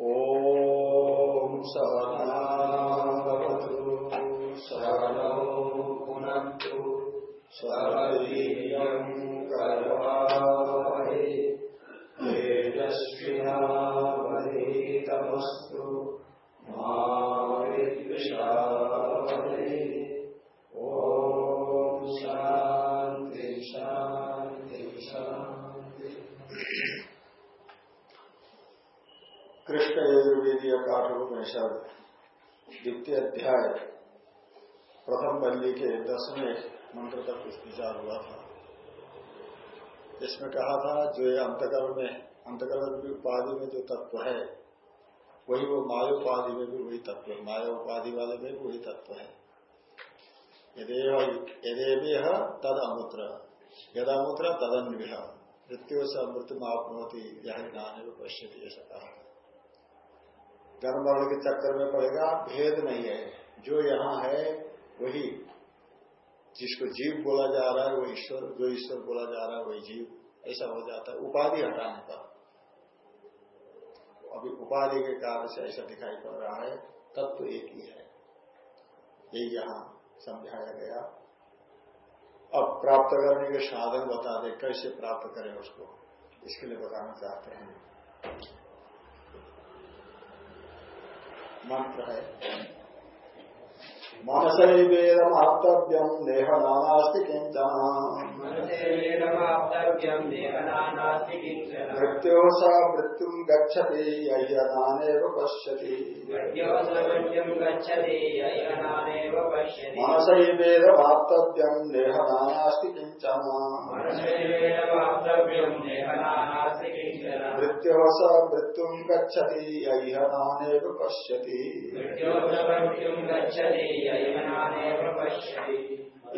ॐ सहनावतु हुआ था। इसमें कहा था, जो ये अंतकरण में, अंतकरण की उपाधि में जो तत्व है, वही वो मायोपाधि में भी वही तत्व है। माया उपाधि वाले में भी वही तत्व है। यदेव तद अमूत्र यद अमूत्र यदामूत्र तदन्विह। मृत्यु से मृत्यु आपनोती यह ज्ञान है पश्यती ऐसा कहा जन्म मरण के चक्कर में पड़ेगा, भेद नहीं है। जो यहाँ है, वही जिसको जीव बोला जा रहा है, वो ईश्वर, जो ईश्वर बोला जा रहा है, वही जीव। ऐसा हो जाता है। उपाधि हटाने पर। अभी उपाधि के कारण से ऐसा दिखाई पड़ रहा है, तत्व तो एक ही है। यही यहाँ समझाया गया। अब प्राप्त करने के साधन बता दे, कैसे प्राप्त करें उसको। इसके लिए बताना चाहते हैं। मंत्र है। मनसैवेदमाप्तव्यम देह नानास्ति मृत्यो स मृत्यु गच्छति यह्यनानेव पश्यति। मनसैवेदमाप्तव्यम देह नानास्ति किंचन मृत्यो स मृत्यु गच्छति यह्यनानेव पश्यति।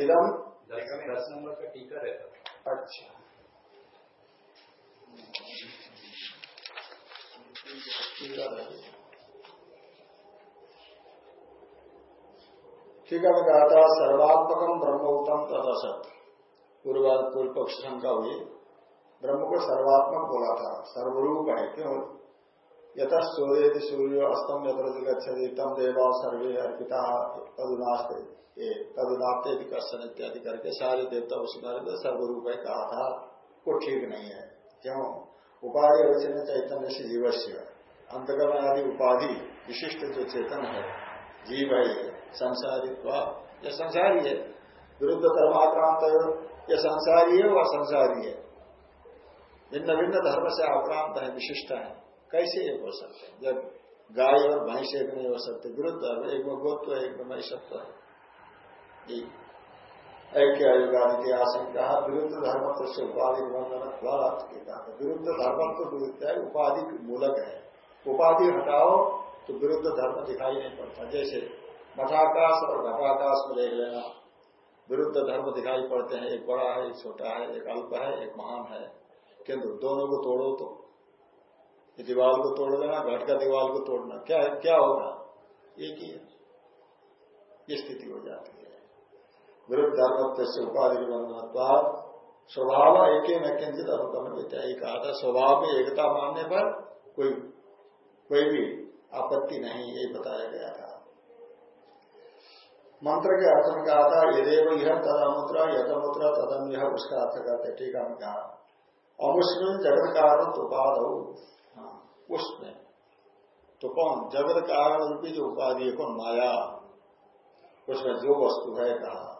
इदम दस नंबर का टीका रहता अच्छा। ठीक है मैं कहा था सर्वात्मकम तदसत। पूर्व पूर्व पक्ष शंका हुई। ब्रह्म को सर्वात्मक बोला था सर्वरूप है क्यों? यथ सूर्य सूर्य अस्तम गच्छति तम देवा सर्वे अर्पिता तदुनास्ते तदुनाते कर्षण इत्यादि करके सारे देवता उसी बारे में सर्वरूप है कहा था वो ठीक नहीं है। क्यों? उपाधि अवचन चैतन्य से जीवस्य। अंतकरण आदि उपाधि विशिष्ट जो चेतन है, जीव है, संसारी यह संसारी है। विरुद्ध धर्माक्रांत यह संसारी है वह संसारी है। भिन्न भिन्न धर्म से आक्रांत है, विशिष्ट है। कैसे एक हो सकते हैं? जब गाय और भैंस एक नहीं हो सकते, विरुद्ध एक में गोत्व एक में महिषत्व है। ऐक्य आयुगान की आशंका विरुद्ध धर्म तो से उपाधि निबंधन कहा विरुद्ध धर्म तो विरुद्ध है, उपाधि मूलक है। उपाधि हटाओ तो विरुद्ध धर्म दिखाई नहीं पड़ता। जैसे मठाकाश और घटाकाश में देख लेना, विरुद्ध धर्म दिखाई पड़ते हैं। एक बड़ा है, एक छोटा है, एक अल्प है, एक महान है। किंतु दोनों को तोड़ो तो दीवार को तोड़ देना घट का दीवार को तोड़ना। क्या है? क्या होगा? एक ही है। ये स्थिति हो जाती है। विरुद्ध धर्म से उपाधि बंधनत्वाद स्वभाव एक ही न किंचित अनुकरण ही। कहा था स्वभाव में एकता मानने पर कोई कोई भी आपत्ति नहीं, यही बताया गया था। मंत्र के अर्थ में कहा था, यदेव यह तदमुद्रा यथमुद्रा तदम यह उसका अर्थ करते ठीक है कहा। अमुष्मिन जगत कारण उपाध उसमें तो कौन? जगत कारण रूपी जो उपाधि है, कौन? माया। उसमें जो वस्तु है, कहा।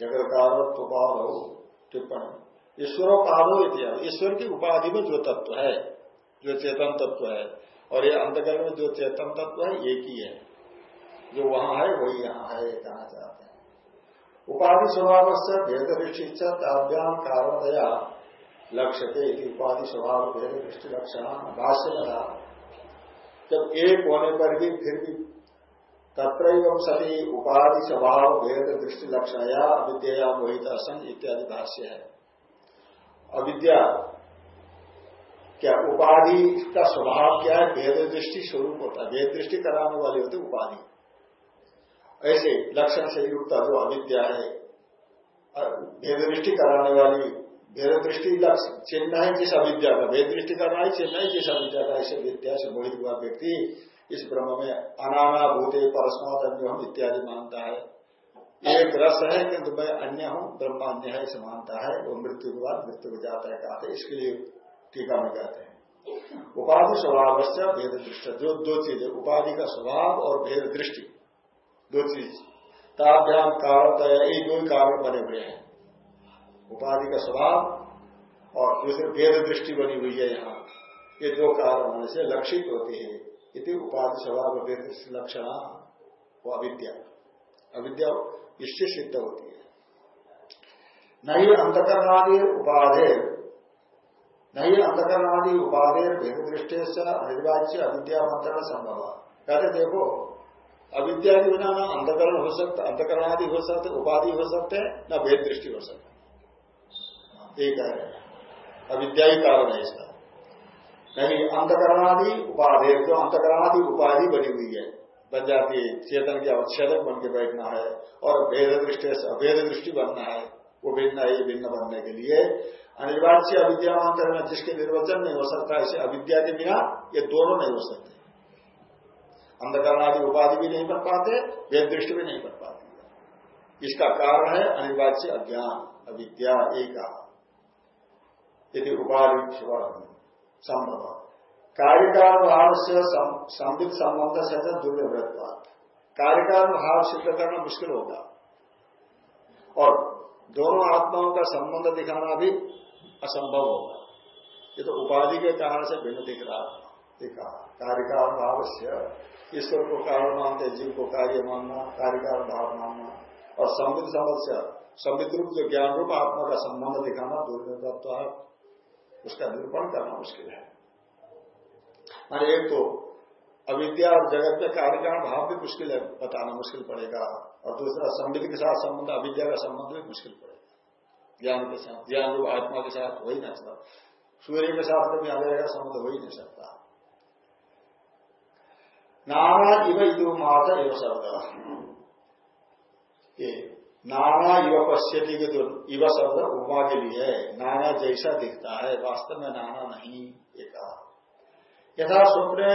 जगत कारण तो उपाध हो, टिप्पणी। ईश्वर पादो इतिहास। ईश्वर की उपाधि में जो तत्व है, जो चेतन तत्व है, और ये अंधकरण में जो चेतन तत्व है, एक ही है। जो वहाँ है, वही यहाँ है, ये कहना चाहते हैं। उपाधि स्वभाव से भेद दृष्टि काव्याम कारणतया लक्ष्य थे उपाधि स्वभाव भेद दृष्टि लक्षण भाष्य में था जब एक होने पर भी फिर भी तत्र सती उपाधि स्वभाव भेद दृष्टि लक्षण या अविद्या मोहित सन इत्यादि भाष्य है। अविद्या, क्या उपाधि का स्वभाव क्या है? भेद दृष्टि स्वरूप होता है। भेद दृष्टि कराने वाली होती उपाधि। ऐसे लक्षण से युक्त जो अविद्या है भेद दृष्टि कराने वाली भेद दृष्टि चिन्ह है जिस अविद्या का भेद दृष्टि करना ही चिन्ह है जिस अविद्या का ऐसे विद्या से मोहित हुआ व्यक्ति इस ब्रह्म में अनाना भूते परस्मात अन्य हम इत्यादि मानता है। एक रस है, किंतु मैं अन्य हूँ ब्रह्म अन्य है, इसे मानता है। वो मृत्यु के बाद मृत्यु को जाता है कहते इसके लिए टीका में कहते हैं। उपाधि स्वभाव से भेद दृष्टि जो दो चीज़ें उपाधि का स्वभाव और भेद दृष्टि दो चीज़। ताभ्याम कारण तय ये दो कारण बने हुए हैं। उपाधि का स्वभाव और दूसरे भेद दृष्टि बनी हुई है यहाँ, ये दो कारण होने से लक्षित होते हैं। इति उपाधि स्वभाव भेद लक्षण वो अविद्या। अविद्या इससे सिद्ध होती है। नहीं अंतकरणादि उपाधे नहीं अंतकरणादि उपाधे भेद दृष्टि से अनिर्वाच्य अविद्या मंत्रण संभव। कहते देखो, अविद्या के बिना ना अंतकरण हो सकता, अंतकरणादि हो सकते, उपाधि हो सकते, न भेद दृष्टि हो सकते। एक है अविद्या ही कारण है इसका नहीं अंतकरणादि उपाधि जो अंतकरणादि उपाधि बनी हुई है बन जाती है चेतन के अवच्छेदक बन के बैठना है और भेद दृष्टि से अभेद दृष्टि बनना है वो भिन्न है भिन्न बनने के लिए अनिवार्य अविद्यामान करना जिसके निर्वचन नहीं हो सकता इसे अविद्या के बिना ये दोनों नहीं हो सकते अंधकरणादि उपाधि भी नहीं बन पाते भेद दृष्टि भी नहीं बन पाती इसका कारण है अनिवार्य अज्ञान अविद्या एक यदि उपाधि संभव कार्यकाल भाव से संबित संबंध से दुर्व्यवृत्त कार्यकाल भाव सिद्ध करना मुश्किल होगा और दोनों आत्माओं का संबंध दिखाना भी असंभव होगा ये तो उपाधि के कारण से भिन्न दिख रहा दिखा कार्यकाल भाव से ईश्वर को कारण मानते, जीव को कार्य मानना कार्यकाल भाव मानना, और संबित समस्या संबित रूप जो ज्ञान रूप आत्मा का संबंध दिखाना दुर्व्यवत्व उसका निरूपण करना मुश्किल है। और एक तो अविद्या और जगत में कार्यकारण भाव भी मुश्किल है, बताना मुश्किल पड़ेगा, और दूसरा संबित के साथ संबंध, अविद्या का संबंध भी मुश्किल पड़ेगा। ज्ञान के साथ, ज्ञान रूप आत्मा के साथ हो ही नहीं सकता। सूर्य के साथ कभी अविद्या का संबंध हो ही नहीं सकता। नाना इव इदु माता इव शब्द नाना इव पश्यति के जो इव शब्द उपमा के लिए है। नाना जैसा दिखता है, वास्तव में नाना नहीं एक यथा स्वप्न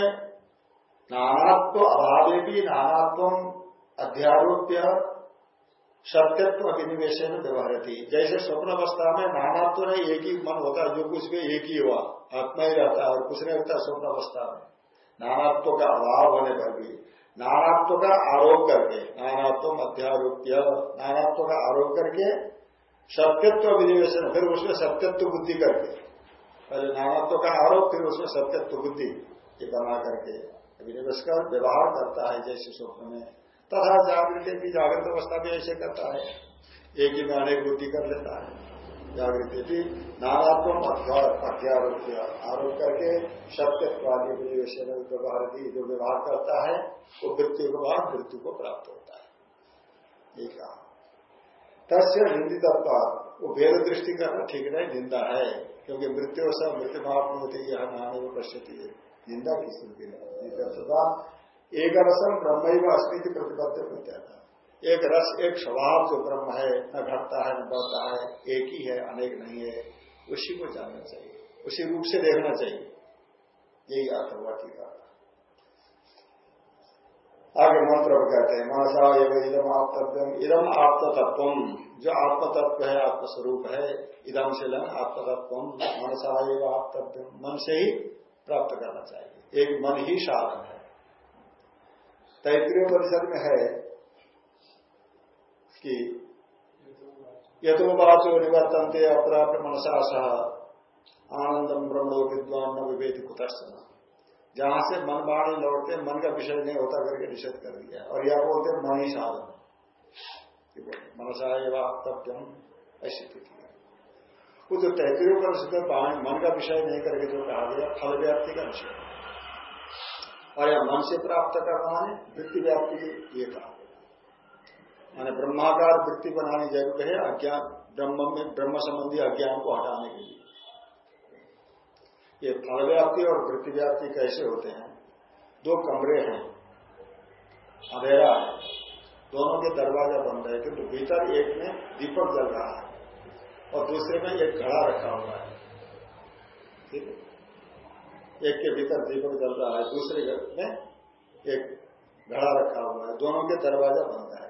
नानात्व अभावे भी नानात्व अध्यारोप्य सत्यत्व अभिनिवेश में व्यवहार थी जैसे स्वप्न अवस्था में नानात्व नहीं एक ही मन होता है जो कुछ भी एक ही हुआ, आत्मा ही रहता है और कुछ नहीं रहता स्वप्न अवस्था में। नानात्व का अभाव होने पर भी। नानात्व का आरोप करके नानात्व अध्यारोप्य नानात्व का आरोप करके सत्यत्व विनिवेशन, फिर उसमें सत्यत्व बुद्धि करके। पहले नानात्व का आरोप, फिर उसमें सत्यत्व बुद्धि ये बना करके विनिवेश कर व्यवहार करता है जैसे स्वप्न में। तथा जागृति की जागृत अवस्था भी ऐसे करता है। एक ही में अनेक बुद्धि कर लेता है। जागृति भी नानात्म अध्यारोप आरोप करके सत्यत्व आदि विनिवेश व्यवहार की जो व्यवहार करता है, वो मृत्यु के बाद मृत्यु को प्राप्त होता है। ये कहा। तस्य निंदित वो भेद दृष्टि करना ठीक नहीं, निंदा है, क्योंकि मृत्यु से मृत्यु भाव होती यह नाने में पश्यती है। निंदा की स्थिति एक रसम ब्रह्म ही अस्मित प्रतिबद्ध होता था एक रस, एक स्वभाव जो ब्रह्म है, न घटता है, न बढ़ता है, एक ही है, अनेक नहीं है, उसी को जानना चाहिए, उसी रूप से देखना चाहिए। यही अर्थ हुआ है आगे मंत्र कहते हैं मनसा एवं इदम आत्तव्यम इदम आत्मतत्व जो आत्म तत्व है, आत्मस्वरूप है इदम से लन आत्मतत्व मनसा एवं आत्तव्यम मन से ही प्राप्त करना चाहिए। एक मन ही साधन है। तैतृय परिषद में है कि। यथोवाचो निवर्तनते अप्राप्त मनसा सह आनंदम ब्रह्मो विद्वान न विवेद कुतस्तन जहाँ से मन बाणी लौटते, मन का विषय नहीं होता, करके निषेध कर दिया। और यह बोलते मन ही साधन मनसा एवं ऐसी स्थिति है। वो जो निषेध मन का विषय नहीं करके जो कहा गया, फल व्याप्ति का निषेध और यह मन से प्राप्त करना है वृत्ति व्याप्ति ये कहा। मैंने ब्रह्माकार वृत्ति बनानी ज़रूर है अज्ञान, ब्रह्म में, ब्रह्म संबंधी अज्ञान को हटाने के लिए। ये फल व्याप्ति और वृत्ति व्याप्ति कैसे होते हैं? दो कमरे हैं, अंधेरा है। दोनों के दरवाज़ा बंद है, किंतु भीतर एक में दीपक जल रहा है और दूसरे में एक घड़ा रखा हुआ है। ठीक है? एक के भीतर दीपक जल रहा है, दूसरे में एक घड़ा रखा हुआ है। दोनों के दरवाज़ा बंद है।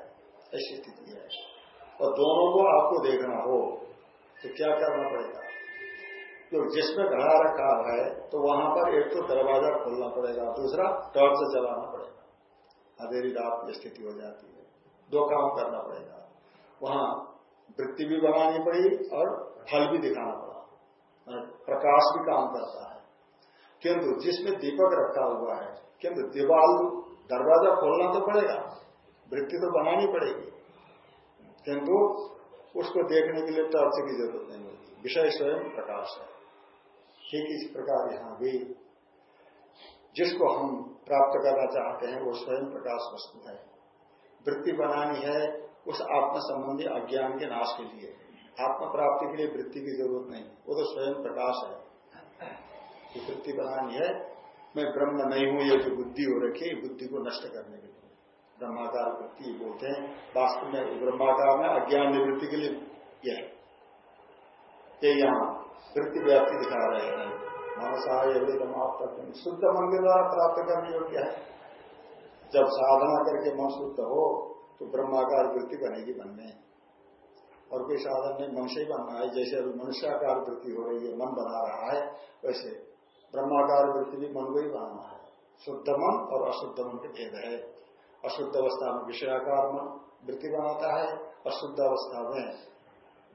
ऐसी स्थिति है। और दोनों को आपको देखना हो तो क्या करना पड़ेगा? जो जिसमें घड़ा रखा है तो वहाँ पर एक तो दरवाज़ा खोलना पड़ेगा, दूसरा टॉर्च चलाना पड़ेगा। अंधेरी रात की स्थिति हो जाती है। दो काम करना पड़ेगा। वहाँ वृत्ति भी बनानी पड़ी और फल भी दिखाना पड़ा। प्रकाश भी काम करता है। किंतु जिसमें दीपक रखा हुआ है, किंतु दीवाल, दरवाज़ा खोलना तो पड़ेगा। वृत्ति तो बनानी पड़ेगी। किंतु उसको देखने के लिए टॉर्च की ज़रूरत नहीं होती। विषय स्वयं प्रकाश है। ठीक इस प्रकार यहाँ भी जिसको हम प्राप्त करना चाहते हैं, वो स्वयं प्रकाश वस्तु है। वृत्ति बनानी है उस आत्म संबंधी अज्ञान के नाश के लिए। आत्म प्राप्ति के लिए वृत्ति की ज़रूरत नहीं। वो तो स्वयं प्रकाश है। वृत्ति बनानी है, मैं ब्रह्म नहीं हूँ, ये जो बुद्धि हो रखी बुद्धि को नष्ट करने के ब्रह्माकार वृत्ति बोलते हैं। वास्तव में ब्रह्माकार में अज्ञान निवृत्ति के लिए यह ये यहाँ वृत्ति व्याप्ति दिखा रहे हैं। मनसाय शुद्ध मन के द्वारा प्राप्त करने योग्य है। जब साधना करके मन शुद्ध हो तो ब्रह्माकार वृत्ति बनेगी मन में और कोई साधन नहीं, मन से ही बनना है। जैसे अभी मनुष्याकार वृत्ति हो रही है, मन बना रहा है, वैसे ब्रह्माकार वृत्ति भी मन को ही बनाना है। शुद्ध मन और अशुद्ध मन के भेद है। अशुद्ध अवस्था में विषयाकार वृत्ति बनाता है, अशुद्ध अवस्था में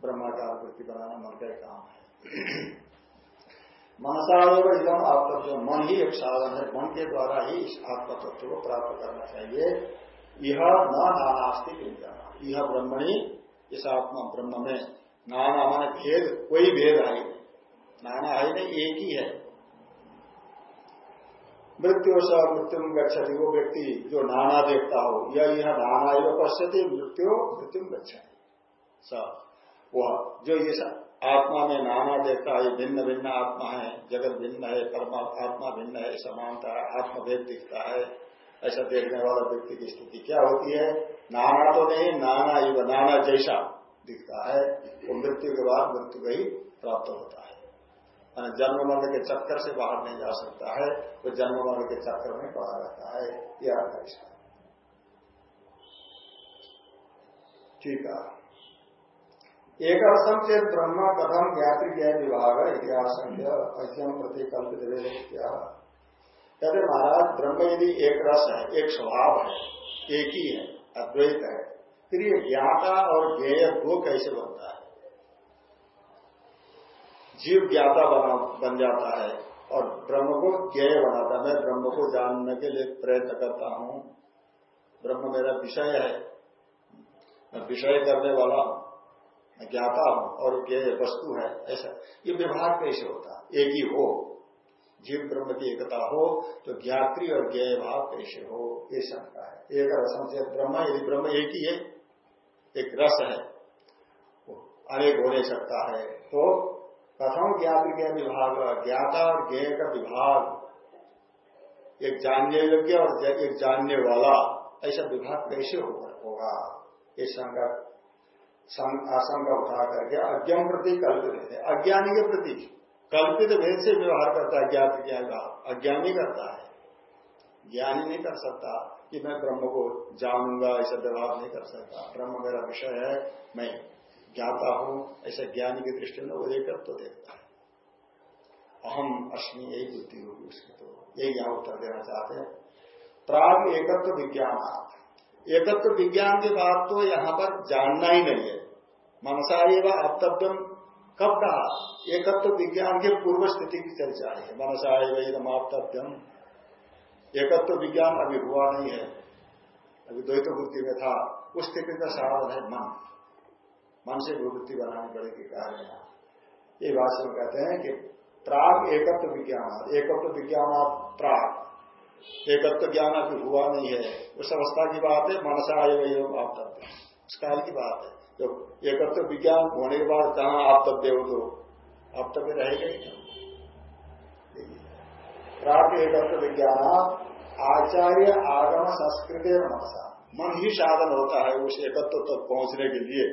ब्रह्माकार वृत्ति बनाना मन का काम है। मनसादेव इधम आत्म मन ही एक साधन है, मन के द्वारा ही इस आत्म तत्व को प्राप्त करना चाहिए। यह न नानास्ति यह ब्रह्मणी, इस आत्मा ब्रह्म में नाना माने भेद, कोई भेद है नाना है नहीं, एक ही है। मृत्यु स मृत्यु गच्छति। वो व्यक्ति जो नाना देखता हो, या यह नाना एवं पश्यति मृत्यु मृत्यु गच्छति। स, वह जो ये आत्मा में नाना देखता है भिन्न भिन्न आत्मा है, जगत भिन्न है, परमात्मा, आत्मा भिन्न है, समानता, आत्मभेद दिखता है, ऐसा देखने वाला व्यक्ति की स्थिति क्या होती है? नाना तो नहीं, नाना युग नाना जैसा दिखता है। वो मृत्यु के बाद मृत्यु का ही प्राप्त होता है। जन्म मरण के चक्कर से बाहर नहीं जा सकता है वो जन्म मरण के चक्कर में पड़ा रहता है यह अर्थ है इसका ठीक है। एक असम से ब्रह्म कथम ज्ञाति ज्ञान विभाग, इतिहास प्रति कल्पित क्या कहते महाराज, ब्रह्म यदि एक रस है, एक स्वभाव है, एक ही है, अद्वैत है, फिर ये ज्ञाता और ज्ञेय दो कैसे बनता है? जीव ज्ञाता बना, बन जाता है और ब्रह्म को ज्ञेय बनाता है। मैं ब्रह्म को जानने के लिए प्रयत्न करता हूँ। ब्रह्म मेरा विषय है। मैं विषय करने वाला हूँ। मैं ज्ञाता हूँ और ज्ञेय वस्तु है। ऐसा। ये व्यवहार कैसे होता एक ही हो। जीव ब्रह्म की एकता हो तो ज्ञात्री और ज्ञेय भाव कैसे हो। ये शंका है। एक रसम से ब्रह्म, यदि ब्रह्म एक ही है, एक रस है अनेक हो नहीं सकता है तो ज्ञात ज्ञ विभाग, ज्ञाता और ज्ञेय का विभाग। एक जानने योग्य और एक जानने वाला, ऐसा विभाग कैसे होगा? ये शंका आशंका उठा करके अज्ञान प्रति कल्पित है। अज्ञानी के प्रति कल्पित भेद से व्यवहार करता है, ज्ञात ज्ञान का। अज्ञानी करता है। ज्ञानी नहीं कर सकता कि मैं ब्रह्म को जानूँगा, ऐसा व्यवहार नहीं कर सकता। ब्रह्म मेरा विषय है, मैं ज्ञाता हूँ, ऐसे ज्ञानी की दृष्टि में वो एकत्व तो देखता है। अहम अश्मी यही बुद्धि होगी उसकी तो। यही यहाँ उत्तर देना चाहते हैं। प्राग एकत्व विज्ञान। एकत्व विज्ञान के बाद तो यहाँ पर जानना ही नहीं है। मनसा एवं अप्तव्यम कब कहा? एकत्व विज्ञान के पूर्व स्थिति की चर्चा है। मनसाय वही रमाप्तव्यम एकत्व विज्ञान अभी हुआ नहीं है। अभी द्वैत वृत्ति में था। उस स्थिति का साधन है मन। मन से विवृत्ति बनानी पड़ेगी कार्य ये भाषण कहते हैं कि प्राग एकत्व विज्ञान एकत्व विज्ञान प्राग एकत्व ज्ञान अभी हुआ नहीं है। उस अवस्था की बात है, मनसा वही आपतव्य उस काल की बात है। तो एकत्व विज्ञान होने के बाद जहाँ आप तब्य हो तो आप तब्य रहेगा ही प्राप्त एकत्व विज्ञान आचार्य आगम संस्कृत मनसा। मन ही साधन होता है उस एकत्व तक पहुँचने के लिए।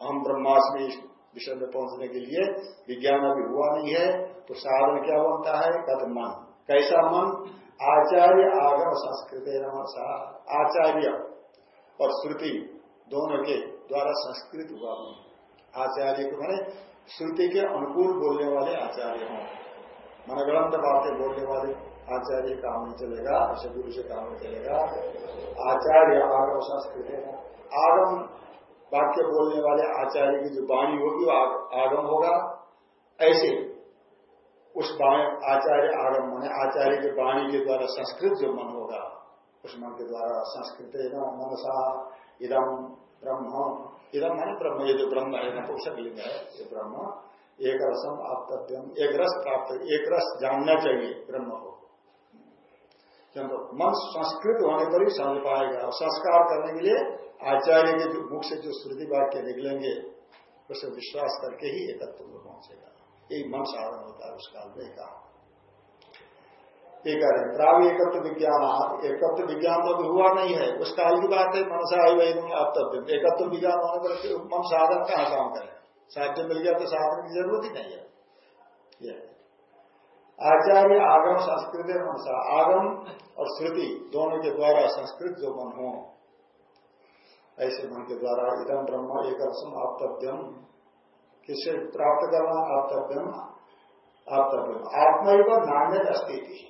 हम ब्रह्माष्टमी विषय में पहुँचने के लिए विज्ञान अभी हुआ नहीं है तो साधन क्या बनता है? कद मन कैसा मन? आचार्य आगम संस्कृत आचार्य और श्रुति दोनों के द्वारा संस्कृत हुआ मन। आचार्य को मैंने श्रुति के अनुकूल बोलने वाले आचार्य हों। मनगणंत बातें बोलने वाले आचार्य काम नहीं चलेगा, ऐसे गुरु से काम नहीं चलेगा। आचार्य आगम संस्कृत आगम वाक्य बोलने वाले आचार्य की जो वाणी होगी वो आगम होगा। ऐसे उस आचार्य आगम माने आचार्य के वाणी के द्वारा संस्कृत जो मन होगा, उस मन के द्वारा संस्कृत मनसा इदम ब्रह्म। इदम माने ब्रह्म, ये जो ब्रह्म है नपुरुषक लिंग है, ये ब्रह्म। एक रसम आप एक रस प्राप्त, एक रस जानना चाहिए ब्रह्म को। क्योंकि मन संस्कृत होने पर ही समझ पाएगा और संस्कार करने के लिए आचार्य के जो मुख से जो श्रुति वाक्य निकलेंगे उसे विश्वास करके ही एकत्व में पहुंचेगा। यही मन साधन होता है उस काल में कहा एक प्राग एकत्व विज्ञान एकत्व विज्ञान तो हुआ नहीं है। उस काल की बात है, मनसा आई वही आपतव्य एकत्व विज्ञान होने पर मन साधन कहाँ काम करें? साध्य मिल गया तो साधन की ज़रूरत ही नहीं है। आचार्य आगम संस्कृत अनुसार आगम और श्रुति दोनों के द्वारा संस्कृत जो मन हो। ऐसे मन के द्वारा इधम ब्रह्म एक अर्सम आपतव्यम किससे प्राप्त करना आपतव्यम आपतव्यम आत्मा ही नान्य अस्थिति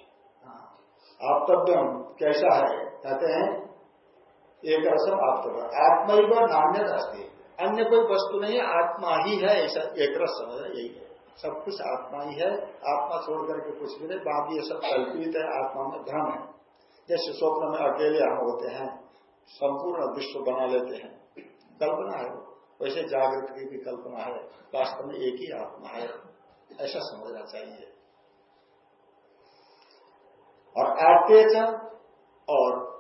आपतव्यम कैसा है? कहते हैं एक रसम आपतव्य। आत्मा ही नान्य अस्थिति अन्य कोई वस्तु नहीं, आत्मा ही है, ऐसा एक रस यही है। सब कुछ आत्मा ही है। आत्मा छोड़ करके कुछ भी नहीं, बाकी ये सब कल्पित है, आत्मा में भ्रम है। जैसे स्वप्न में अकेले हम होते हैं, संपूर्ण विश्व बना लेते हैं। कल्पना है वैसे जागृत की भी कल्पना है। वास्तव में एक ही आत्मा है। ऐसा समझना चाहिए। और आतेज और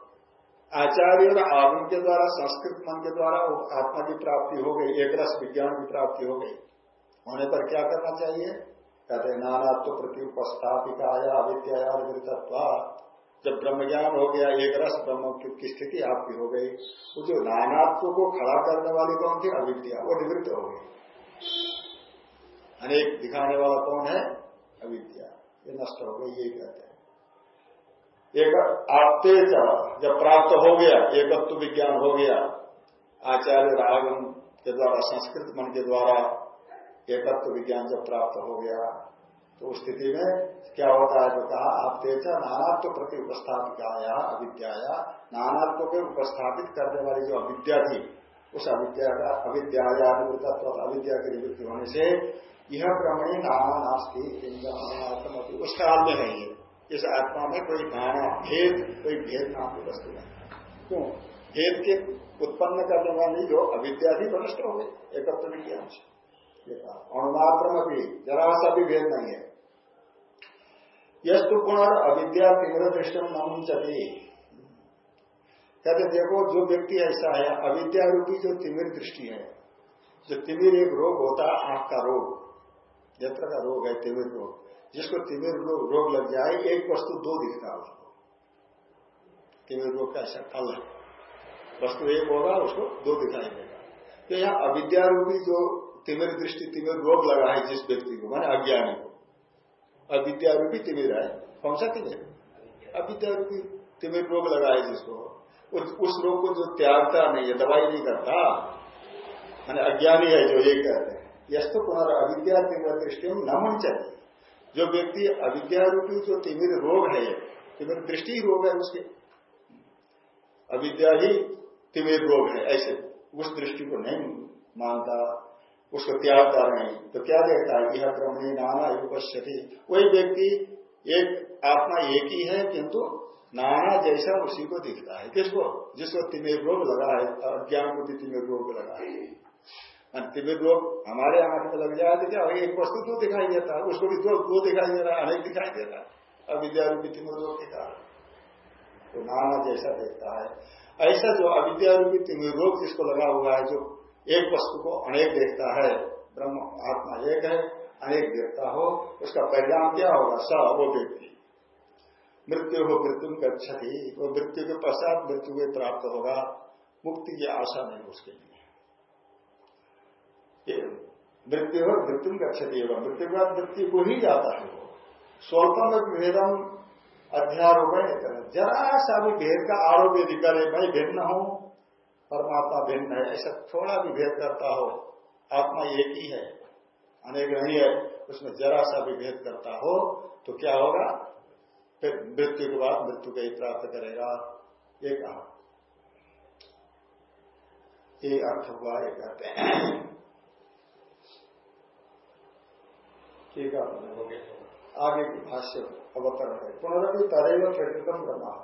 आचार्य और आगम के द्वारा, संस्कृत मन के द्वारा आत्मा की प्राप्ति हो गई, एक रस विज्ञान की प्राप्ति हो गई। होने पर क्या करना चाहिए? कहते हैं, नानात्व प्रति उपस्थापिका आया अविद्या जब ब्रह्म ज्ञान हो गया, एक रस ब्रह्म की स्थिति आपकी हो गई। वो जो नानात्व को खड़ा करने वाली कौन थी? अविद्या। वो निवृत्त हो गई। अनेक दिखाने वाला कौन है? अविद्या। ये नष्ट हो गई, यही कहते हैं। एक आपते जब प्राप्त हो गया, एकत्व विज्ञान हो गया, आचार्य रागम के द्वारा, संस्कृत मन के द्वारा एकत्व विज्ञान जब प्राप्त हो गया तो उस स्थिति में क्या होता है जो कहा, आप तेजा नानात्व प्रति उपस्थापिकाया, अविद्याया, नानात्व के उपस्थापित करने वाली जो अविद्या थी, उस अविद्या का, अविद्याया अविद्या की निवृत्ति होने से यह क्रमणी नाना नास्ती उस काल में है ये। इस आत्मा में कोई नाना भेद, कोई भेद नाम की वस्तु नहीं क्यों? भेद के उत्पन्न करने वाली जो अविद्या थी नष्ट हो गई, एकत्व विज्ञान से। अणुमात्र भी जरा सा भी भेद नहीं है यस्तु पुनर् अविद्या तीव्र दृष्टि में नमुचती कहते, देखो, जो व्यक्ति ऐसा है अविद्या रूपी जो तिमिर दृष्टि है, जो तिमिर एक रोग होता है, आँख का रोग, नेत्र का रोग है तिमिर रोग, जिसको तिमिर रोग रोग लग जाए, एक वस्तु दो दिखता है उसको। तिमिर रोग का ऐसा फल है। वस्तु एक होगा, उसको दो दिखाई देगा। तो यहाँ अविद्या रूपी जो तिमिर दृष्टि तिमिर रोग लगा है जिस व्यक्ति को माने अज्ञानी को। अविद्या रूपी तिमिर है। कौन सा तिमिर? अविद्या रूपी तिमिर रोग लगा है जिसको। उस, रोग को जो त्यागता नहीं है दवाई नहीं करता मैंने अज्ञानी है जो ये कहते हैं। यश तो पुनर् अविद्या तिमिर दृष्टि में न मन चाहिए जो व्यक्ति अविद्या रूपी जो तिमिर रोग है तिमिर दृष्टि रोग है उसके। अविद्या ही तिमिर रोग है ऐसे उस दृष्टि को नहीं मानता। उसको त्याग कर रहे हैं। तो क्या देखता है यह क्रमणी नाना उपस्थिति वही व्यक्ति एक आत्मा एक ही है, किंतु नाना जैसा उसी को दिखता है। किसको? जिसको तिमिर रोग लगा है अज्ञान को भी तिमिर रोग लगा है। तिमिर रोग हमारे आँख में लग जाए तो क्या एक वस्तु तो दिखाई देता है? उसको भी दो दो दिखाई दे रहा है, अनेक दिखाई दे रहा है। अविद्या रूपी तिमिर रोग के कारण। तो नाना जैसा देखता है। ऐसा जो अविद्या रूपी तिमिर रोग जिसको लगा हुआ है, जो एक वस्तु को अनेक देखता है, ब्रह्म आत्मा एक है, अनेक देखता हो, उसका परिणाम क्या होगा? स वो व्यक्ति मृत्यु हो, मृत्यु गच्छति वो मृत्यु के पश्चात मृत्यु को प्राप्त होगा। मुक्ति की आशा नहीं उसके लिए। मृत्यु हो, मृत्यु गच्छती होगा। मृत्यु के बाद मृत्यु को ही जाता है वो। स्वल्पम भेदम अध्यारोपण जरा सा भी भेद का आरोप यदि करे, मैं भिन्न हूँ परमात्मा भिन्न है ऐसा थोड़ा भी भेद करता हो आत्मा एक ही है अनेक नहीं है उसमें जरा सा भी भेद करता हो तो क्या होगा? फिर मृत्यु के बाद मृत्यु का ही प्राप्त करेगा। ये कहा। ये अर्थ हुआ ये कहते हैं। ठीक है। आगे की भाष्य अवतरण है। पुनरअपि तरेव प्रकृतम ब्रह्म।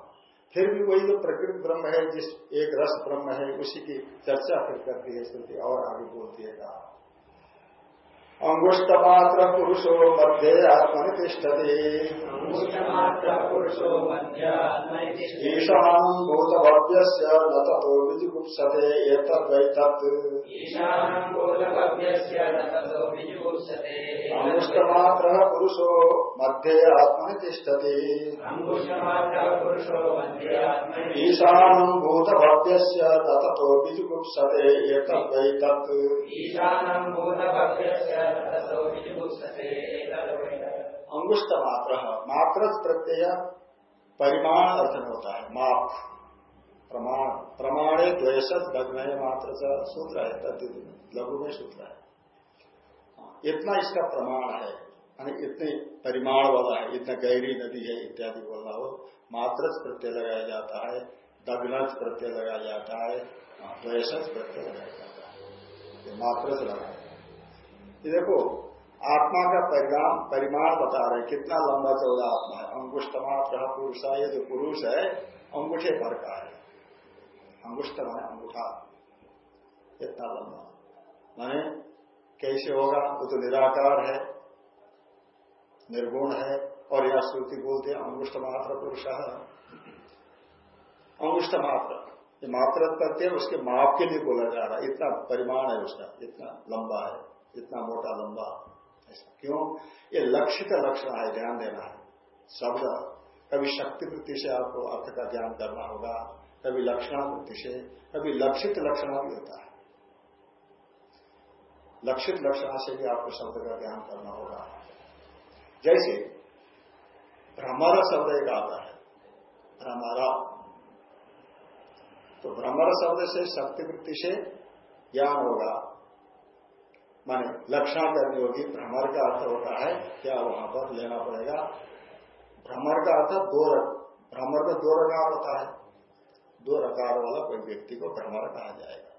फिर भी वही जो प्रकृति ब्रह्म है, जिस एक रस ब्रह्म है, उसी की चर्चा फिर करती है स्मृति और आगे बोलती है कहा। अंगुष्टमात्र पुरुषो मध्ये आत्मनि तिष्ठति ईशानम् भूतभव्यस्य न विजुगुप्सते एतद्वैतत्। अंगुष्टमात्रः पुरुषो मध्ये आत्मनि तिष्ठति ईशानम् भूतभव्यस्य न विजुगुप्सते अंगुष्ट मात्र मात्र प्रत्यय परिमाण अर्थ में होता है। माप। प्रमाण। प्रमाणे द्वेष लग्न मात्र सूत्र है लघु में सूत्र है। इतना इसका प्रमाण है, यानी इतने परिमाण वाला है, इतना गहरी नदी है, इत्यादि बोलना हो, मात्र प्रत्यय लगाया जाता है, दग्नज प्रत्यय लगाया जाता है द्वेश प्रत्यय लगाया जाता है। मात्र लगाया ये देखो, आत्मा का परिणाम, परिमाण बता रहे कितना लंबा चौड़ा आत्मा है। अंगुष्ठ मात्र पुरुष है, ये जो पुरुष है, अंगूठे भर का है। अंगुष्ठ माने अंगूठा। इतना लंबा। माने कैसे होगा? वो तो निराकार है, निर्गुण है, और यह श्रुति बोलते हैं, अंगुष्ठ मात्र पुरुष है। अंगुष्ठ मात्र। मात्र प्रत्यय उसके माप के लिए बोला जा रहा है। इतना परिमाण है उसका, इतना लंबा है। इतना मोटा लंबा? ऐसा क्यों? ये लक्षित लक्षण है ध्यान देना है। शब्द कभी शक्ति वृत्ति से आपको अर्थ का ज्ञान करना होगा, कभी लक्षण वृत्ति से, कभी लक्षित लक्षण भी होता है। लक्षित लक्षण से भी आपको शब्द का ज्ञान करना होगा। जैसे, भ्रमर शब्द एक आता है, भ्रमरा। तो भ्रमर शब्द से शक्ति वृत्ति से ज्ञान होगा। माने लक्षण करनी होगी भ्रमर का अर्थ होता है, क्या वहाँ पर लेना पड़ेगा? भ्रमर का अर्थ दो भ्रमर में दो रकार होता है। दो रकार वाला कोई व्यक्ति को भ्रमर कहा जाएगा।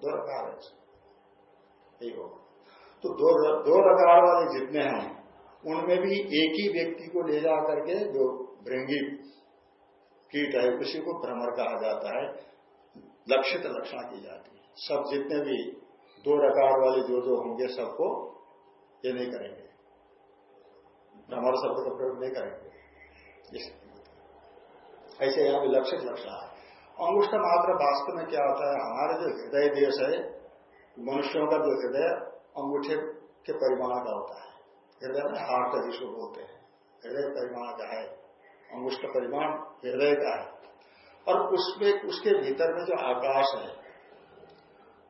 दो रकार है यही होगा तो दो दो रकार वाले जितने हैं, उनमें भी एक ही व्यक्ति को ले जा करके जो भृंगी, कीट है, उसी को भ्रमर कहा जाता है। लक्षित लक्षण की जाती है। सब जितने भी दो रकार वाले जो जो होंगे सबको ये नहीं करेंगे। भ्रमर शब्द का प्रयोग नहीं करेंगे। ऐसे यहाँ भी लक्षित लक्षण है। अंगुष्ठ मात्र वास्तव में क्या होता है? हमारे जो हृदय देश है, मनुष्यों का जो हृदय अंगूठे के परिमाण का होता है। हृदय में हार्ट का जिसको बोलते हैं। हृदय परिमाण का है। अंगुष्ठ परिमाण हृदय का है। और उसमें, उसके भीतर में जो आकाश है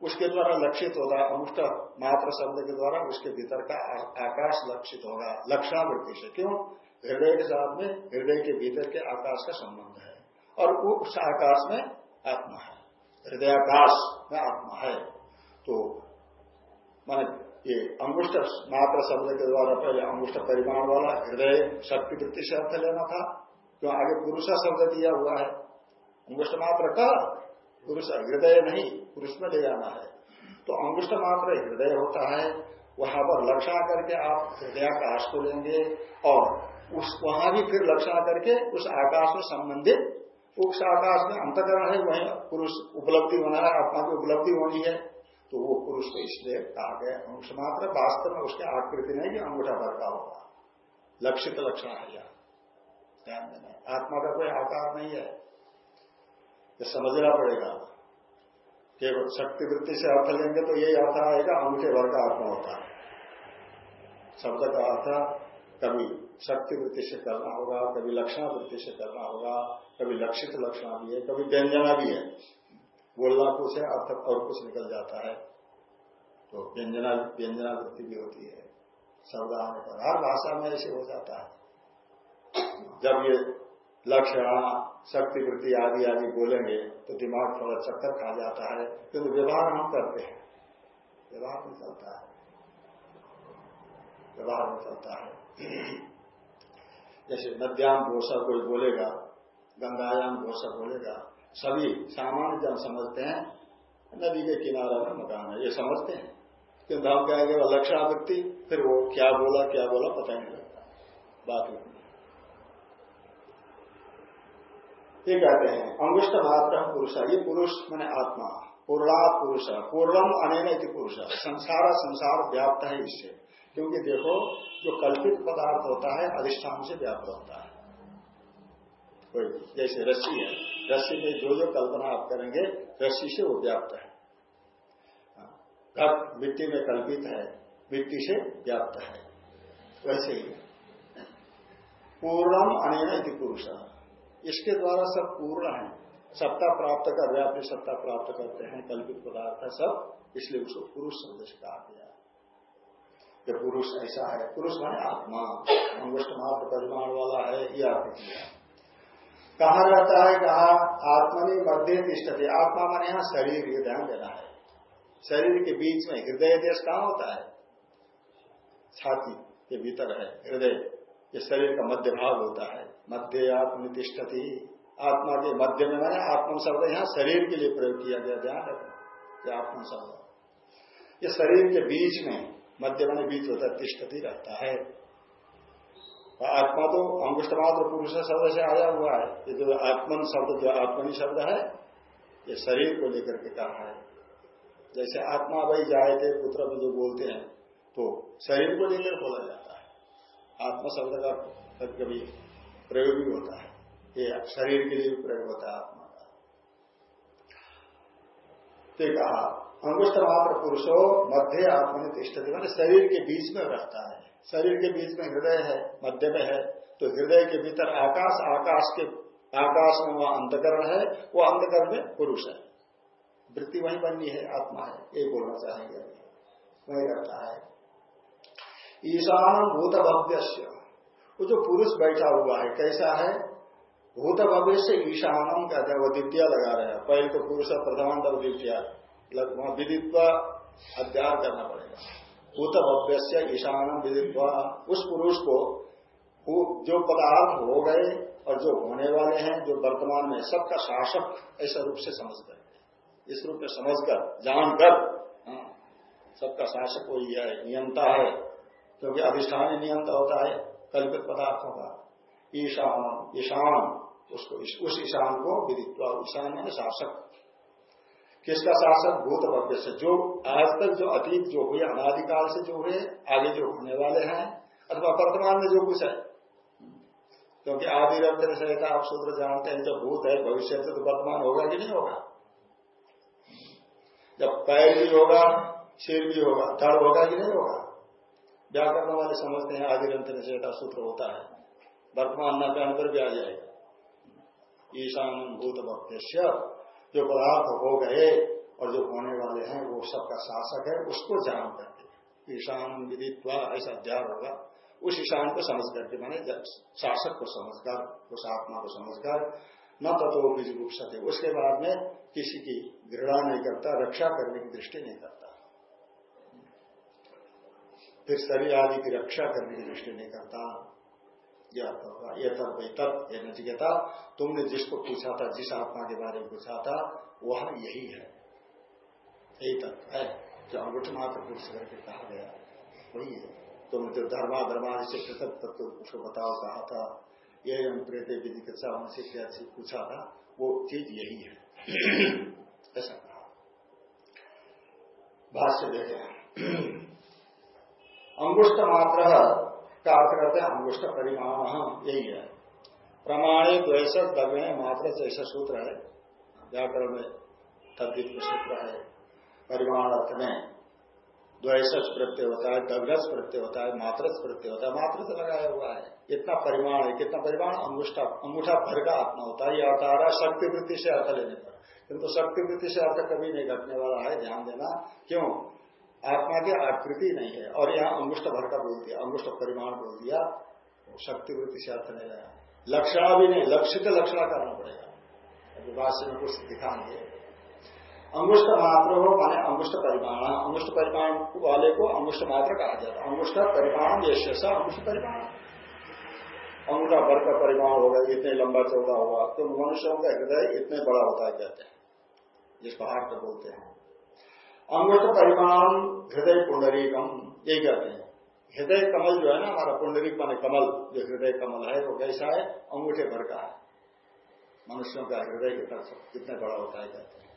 उसके द्वारा लक्षित होगा अनुष्ठ मात्र शब्द के द्वारा उसके भीतर का आकाश लक्षित होगा लक्षणावृत्ति से। क्यों? हृदय के साथ में, हृदय के भीतर के आकाश का संबंध है। और उस आकाश में आत्मा है। हृदयाकाश में आत्मा है। तो मान ये अंगुष्ठ मात्र शब्द के द्वारा पहले अंगुष्ठ परिमाण वाला हृदय शक्ति वृत्ति से अर्थ लेना था। क्यों? आगे पुरुष शब्द दिया हुआ है। अंगुष्ठ मात्र का पुरुष हृदय नहीं, पुरुष में ले जाना है। तो अंगुष्ठ मात्र हृदय होता है, वहाँ पर लक्षण करके आप हृदयाकाश को लेंगे और उस वहाँ भी फिर लक्षण करके उस आकाश में संबंधित, उस आकाश में अंतकरण है, वही पुरुष उपलब्धि होना है, आत्मा की उपलब्धि होनी है। तो वो पुरुष को इसलिए कहा गया। अंश मात्र वास्तव में उसकी आकृति नहीं कि अंगूठा भर का होगा। लक्षित लक्षण है यह। ध्यान देना। आत्मा का कोई आकार नहीं है। ये समझना पड़ेगा। केवल शक्ति वृत्ति से अर्थ लेंगे तो यही अर्थ आएगा, अंगूठे भर का आत्मा होता है। शब्द का अर्थ, कभी शक्ति वृत्ति से करना होगा, कभी लक्षण वृत्ति से करना होगा, कभी लक्षित लक्षण भी है, कभी व्यंजना भी है। बोलना कुछ है, अर्थ और कुछ निकल जाता है। तो व्यंजना व्यंजना वृत्ति भी होती है। शब्द आने पर हर भाषा में ऐसे हो जाता है। जब ये लक्षण शक्ति वृत्ति आदि आदि बोलेंगे तो दिमाग थोड़ा चक्कर खा जाता है, क्योंकि तो व्यवहार हम करते हैं। व्यवहार में चलता है। व्यवहार में चलता है। जैसे नद्याम घोषा कोई बोलेगा गंगायाम घोषा बोलेगा, सभी सामान्य जन समझते हैं, नदी के किनारा में मकान है, ये समझते हैं। किंतु हम कहेंगे लक्षणावृत्ति फिर वो क्या बोला क्या बोला, पता नहीं लगता। बात ये कहते हैं अंगुष्ट मात्र पुरुष, ये पुरुष मैंने आत्मा, पूर्णा पुरुष पूर्णम अनेन पुरुष, संसार संसार व्याप्त है इससे। क्योंकि देखो, जो कल्पित पदार्थ होता है, अधिष्ठान से व्याप्त होता है। कोई जैसे रस्सी है, रस्सी में जो जो कल्पना आप करेंगे, रस्सी से वो व्याप्त है। घट मिट्टी में कल्पित है, मिट्टी से व्याप्त है। वैसे ही पूर्णम अनिल पुरुष। इसके द्वारा सब पूर्ण है। सत्ता प्राप्त कर व्यापी सत्ता प्राप्त करते हैं, कल्पित पदार्थ है सब, इसलिए उसको पुरुष शब्द से कहा गया ये पुरुष ऐसा है। पुरुष माने आत्मा। अंगुष्ट मात्र परिमाण वाला है यह अर्थ किया। कहा रहता है, कहा, आत्मनि मध्य तिष्ठते। आत्मा माने यहाँ शरीर, ये ध्यान देना है। शरीर के बीच में हृदय देश कहाँ होता है? छाती के भीतर है, हृदय। ये शरीर का मध्य भाग होता है। मध्य आत्मनितिष्ठति आत्मा के मध्य में मैंने आत्म शब्द यहाँ शरीर के लिए प्रयोग किया गया, ध्यान रखना आत्म शब्द ये शरीर के बीच में, मध्य मैंने बीच होता है, तिष्ठती रहता है। आत्मा तो अंगुष्ठ मात्र पुरुष शब्द से आया हुआ है। ये जो आत्मन शब्द, जो आत्मनी शब्द है, ये शरीर को लेकर के कहा है। जैसे आत्मा भाई जाए थे, पुत्र में जो बोलते हैं तो शरीर को लेकर बोला जाता है। आत्मा शब्द का कभी प्रयोग होता है। ये शरीर के लिए भी प्रयोग होता है, आत्मा का। तो कहा, अंगुष्ठ मात्र पुरुषो मध्य आत्मा ने तिष्ठती, मैंने शरीर के बीच में रहता है। शरीर के बीच में हृदय है, मध्य में है तो हृदय के भीतर आकाश आकाश के आकाश में वह अंतकरण है, वो अंतकरण में पुरुष है। वृत्ति वही बननी है, आत्मा है, ये बोलना चाहेंगे। वही रहता है। ईशान भूत भव्य वो जो पुरुष बैठा हुआ है कैसा है? भूत भव्य से ईशानम कहते हैं वो द्वितीय लगा रहे हैं। पहले तो पुरुष प्रथमांत द्वितीय। विदित्व अध्याय करना पड़ेगा। भूत भव्य ईशानम विदित्व उस पुरुष को जो पदार्थ हो गए और जो होने वाले हैं जो वर्तमान में सबका शासक ऐसा रूप से समझ गए इस रूप में समझकर जानकर हाँ, सबका शासक वही है नियंता है। क्योंकि अधिष्ठान नियंता होता है। कल्पित पदार्थों का। ईशान ईशान, उसको उस ईशान को विदित्वा ईशान मैंने शासक। किसका शासक? भूत भव्य से। जो आज तक जो अतीत जो हुए, अनादिकाल से जो हुए, आगे जो होने वाले हैं, अथवा वर्तमान में जो कुछ है। क्योंकि आदि रंग से आप सूत्र जानते हैं, जब भूत है, भविष्य से तो वर्तमान होगा कि नहीं होगा? जब पैर भी होगा, सिर भी होगा, धड़ होगा कि नहीं होगा? व्याकरण वाले समझते हैं आदि ग्रंथ निषेधा सूत्र होता है। वर्तमान न कहने पर भी आ जाएगा ईशान भूत भक्त्य जो पदार्थ हो गए और जो होने वाले हैं, वो सबका शासक है, उसको जान करके। ईशान विदित्वा, ऐसा अध्याय होगा। उस ईशान को समझ करके मैंने शासक को समझकर, उस आत्मा को समझकर, न तत्व बीज सके उसके बाद में किसी की घृणा नहीं करता, रक्षा करने की दृष्टि नहीं करता। फिर शरीर आदि की रक्षा करने की दृष्टि नहीं करता। यह होगा यह तब तब यह नचिकेता तुमने जिसको पूछा था, जिस आत्मा के बारे में पूछा था, वह यही है। यही तत्व है, जो अंगुठ मात्र पुरुष करके कहा गया। वही है। तुमने जो धर्मा धर्मा से पृथक तत्व उसको बताओ, कहा था, ये हम प्रेत विधि के से पूछा था, वो चीज़ यही है। ऐसा कहा। भाष्य देखे अंगुष्ट मात्र का अर्थ करते हैं अंगुष्ट परिमाण यही है। प्रमाणे द्वैश दग्ने मात्र जैसा सूत्र है। व्याकरण में तद्वित सूत्र है। परिमाण अर्थ में द्वैसच प्रत्यय होता है दग्रस प्रत्यय होता है मात्रस प्रत्यय होता है, मात्र से लगाया हुआ है। इतना परिमाण है, कितना परिमाण? अंगुष्ठा, अंगूठा भर का आत्मा होता है। यह रहा है, शक्ति वृत्ति से अर्थ लेने पर। किंतु शक्ति वृत्ति से अर्थ कभी नहीं घटने वाला है, ध्यान देना। क्यों? आत्मा की आकृति नहीं है। और यहाँ अंगुष्ट भर का बोल दिया अंगुष्ट परिमाण बोल दिया। शक्ति वृत्ति से अर्थ नहीं लगा लक्षणा भी नहीं, लक्षित लक्षणा करना पड़ेगा। अभी भाष्य में कुछ दिखाएँगे। अंगुष्ठ मात्र हो, माने अंगुष्ठ परिमाण। अंगुष्ठ परिमाण वाले को अंगुष्ठ मात्र कहा जाता है। अंगुष्ठ परिमाण ये अंगुष्ठ परिमाण। अंगूठा भर का परिमाण होगा, इतने लंबा चौड़ा होगा। तो मनुष्यों का हृदय इतने बड़ा होता है कहते हैं जिसको हार्ट बोलते हैं। अंगुष्ठ परिमाण हृदय पुंडरीकम यही कहते हैं। हृदय कमल जो है ना हमारा पुंडरीक माने कमल जो हृदय कमल है वो कैसा है? अंगूठे भर का है। मनुष्यों का हृदय कितना कितने बड़ा होता है कहते हैं।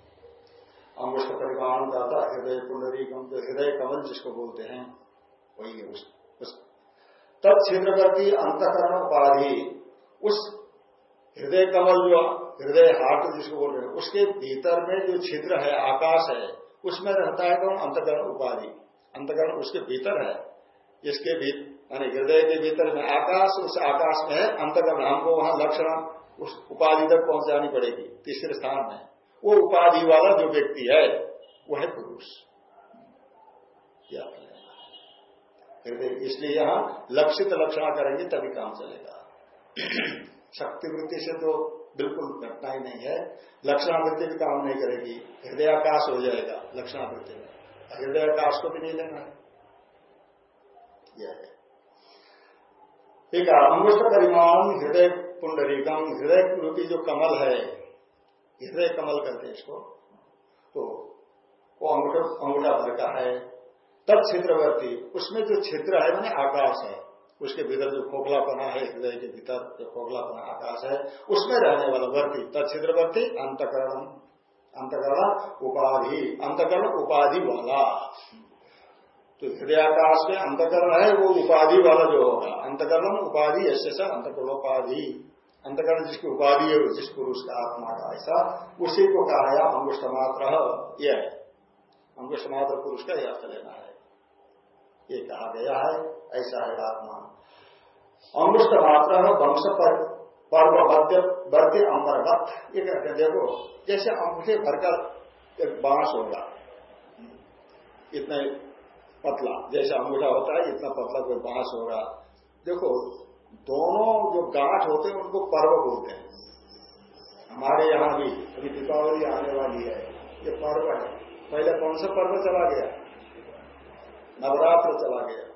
अंगुष्ठ परिमाण दाता हृदय पुंडरीकम जो हृदय कमल जिसको बोलते हैं वही है उस, उस। तब छिद्रवर्ती अंतकरण उपाधि। उस हृदय कमल जो हृदय हाथ जिसको बोल रहे हैं उसके भीतर में जो छिद्र है आकाश है उसमें रहता है कौन? अंतकरण उपाधि। अंतकरण उसके भीतर है। इसके मानी हृदय के भीतर में आकाश, उस आकाश में है अंतकरण। हमको वहाँ लक्षण उस उपाधि तक पहुंचानी पड़ेगी। तीसरे स्थान में। वो उपाधि वाला जो व्यक्ति है, वो है पुरुष। हृदय इसलिए यहाँ लक्षित लक्षणा करेंगे, तभी काम चलेगा। शक्ति वृत्ति से तो बिल्कुल घटना ही नहीं है। लक्षणावृत्ति भी काम नहीं करेगी। हृदयाकाश हो जाएगा लक्षणावृत्ति में। हृदयाकाश को भी नहीं लेना है। यह है। ठीक है अंगुष्ठ परिमाण हृदय पुंडरीकम, हृदय रूपी जो कमल है, हृदय कमल करते इसको। तो वो अंगूठा अंगूठा भर का है तब छिद्रवर्ती उसमें जो छिद्र है, मैंने आकाश है उसके भीतर जो खोखला खोखलापना है, हृदय के भीतर जो खोखला खोखलापना आकाश है, उसमें रहने वाला वर्ती तत्छिद्रवर्ती अंतकरण अंतकरण उपाधि अंतकरण उपाधि वाला। तो हृदयाकाश में अंतकरण है, वो उपाधि वाला जो होगा। अंतकरण उपाधि, ऐसे अंतकरणोपाधि। अंतकरण जिसकी उपाधि है जिस पुरुष का आत्मा का ऐसा, उसी को कहा है अंगुष्ठ मात्र। यह है। अंगुष्ठ मात्र पुरुष का यह अर्थ लेना है। ये कहा गया है। ऐसा है आत्मा। अमृत मात्र वंश पर, पर्व मध्य बढ़ते अमरवत ये कहते हैं, देखो, जैसे अंगूठे भरकर एक बाँस होगा। इतना पतला, जैसे अंगूठा होता है, इतना पतला कोई बाँस होगा। देखो, दोनों जो गांठ होते हैं, उनको पर्व बोलते हैं। हमारे यहाँ भी, अभी दीपावली आने वाली है, ये पर्व है। पहले कौन सा पर्व चला गया? नवरात्र चला गया।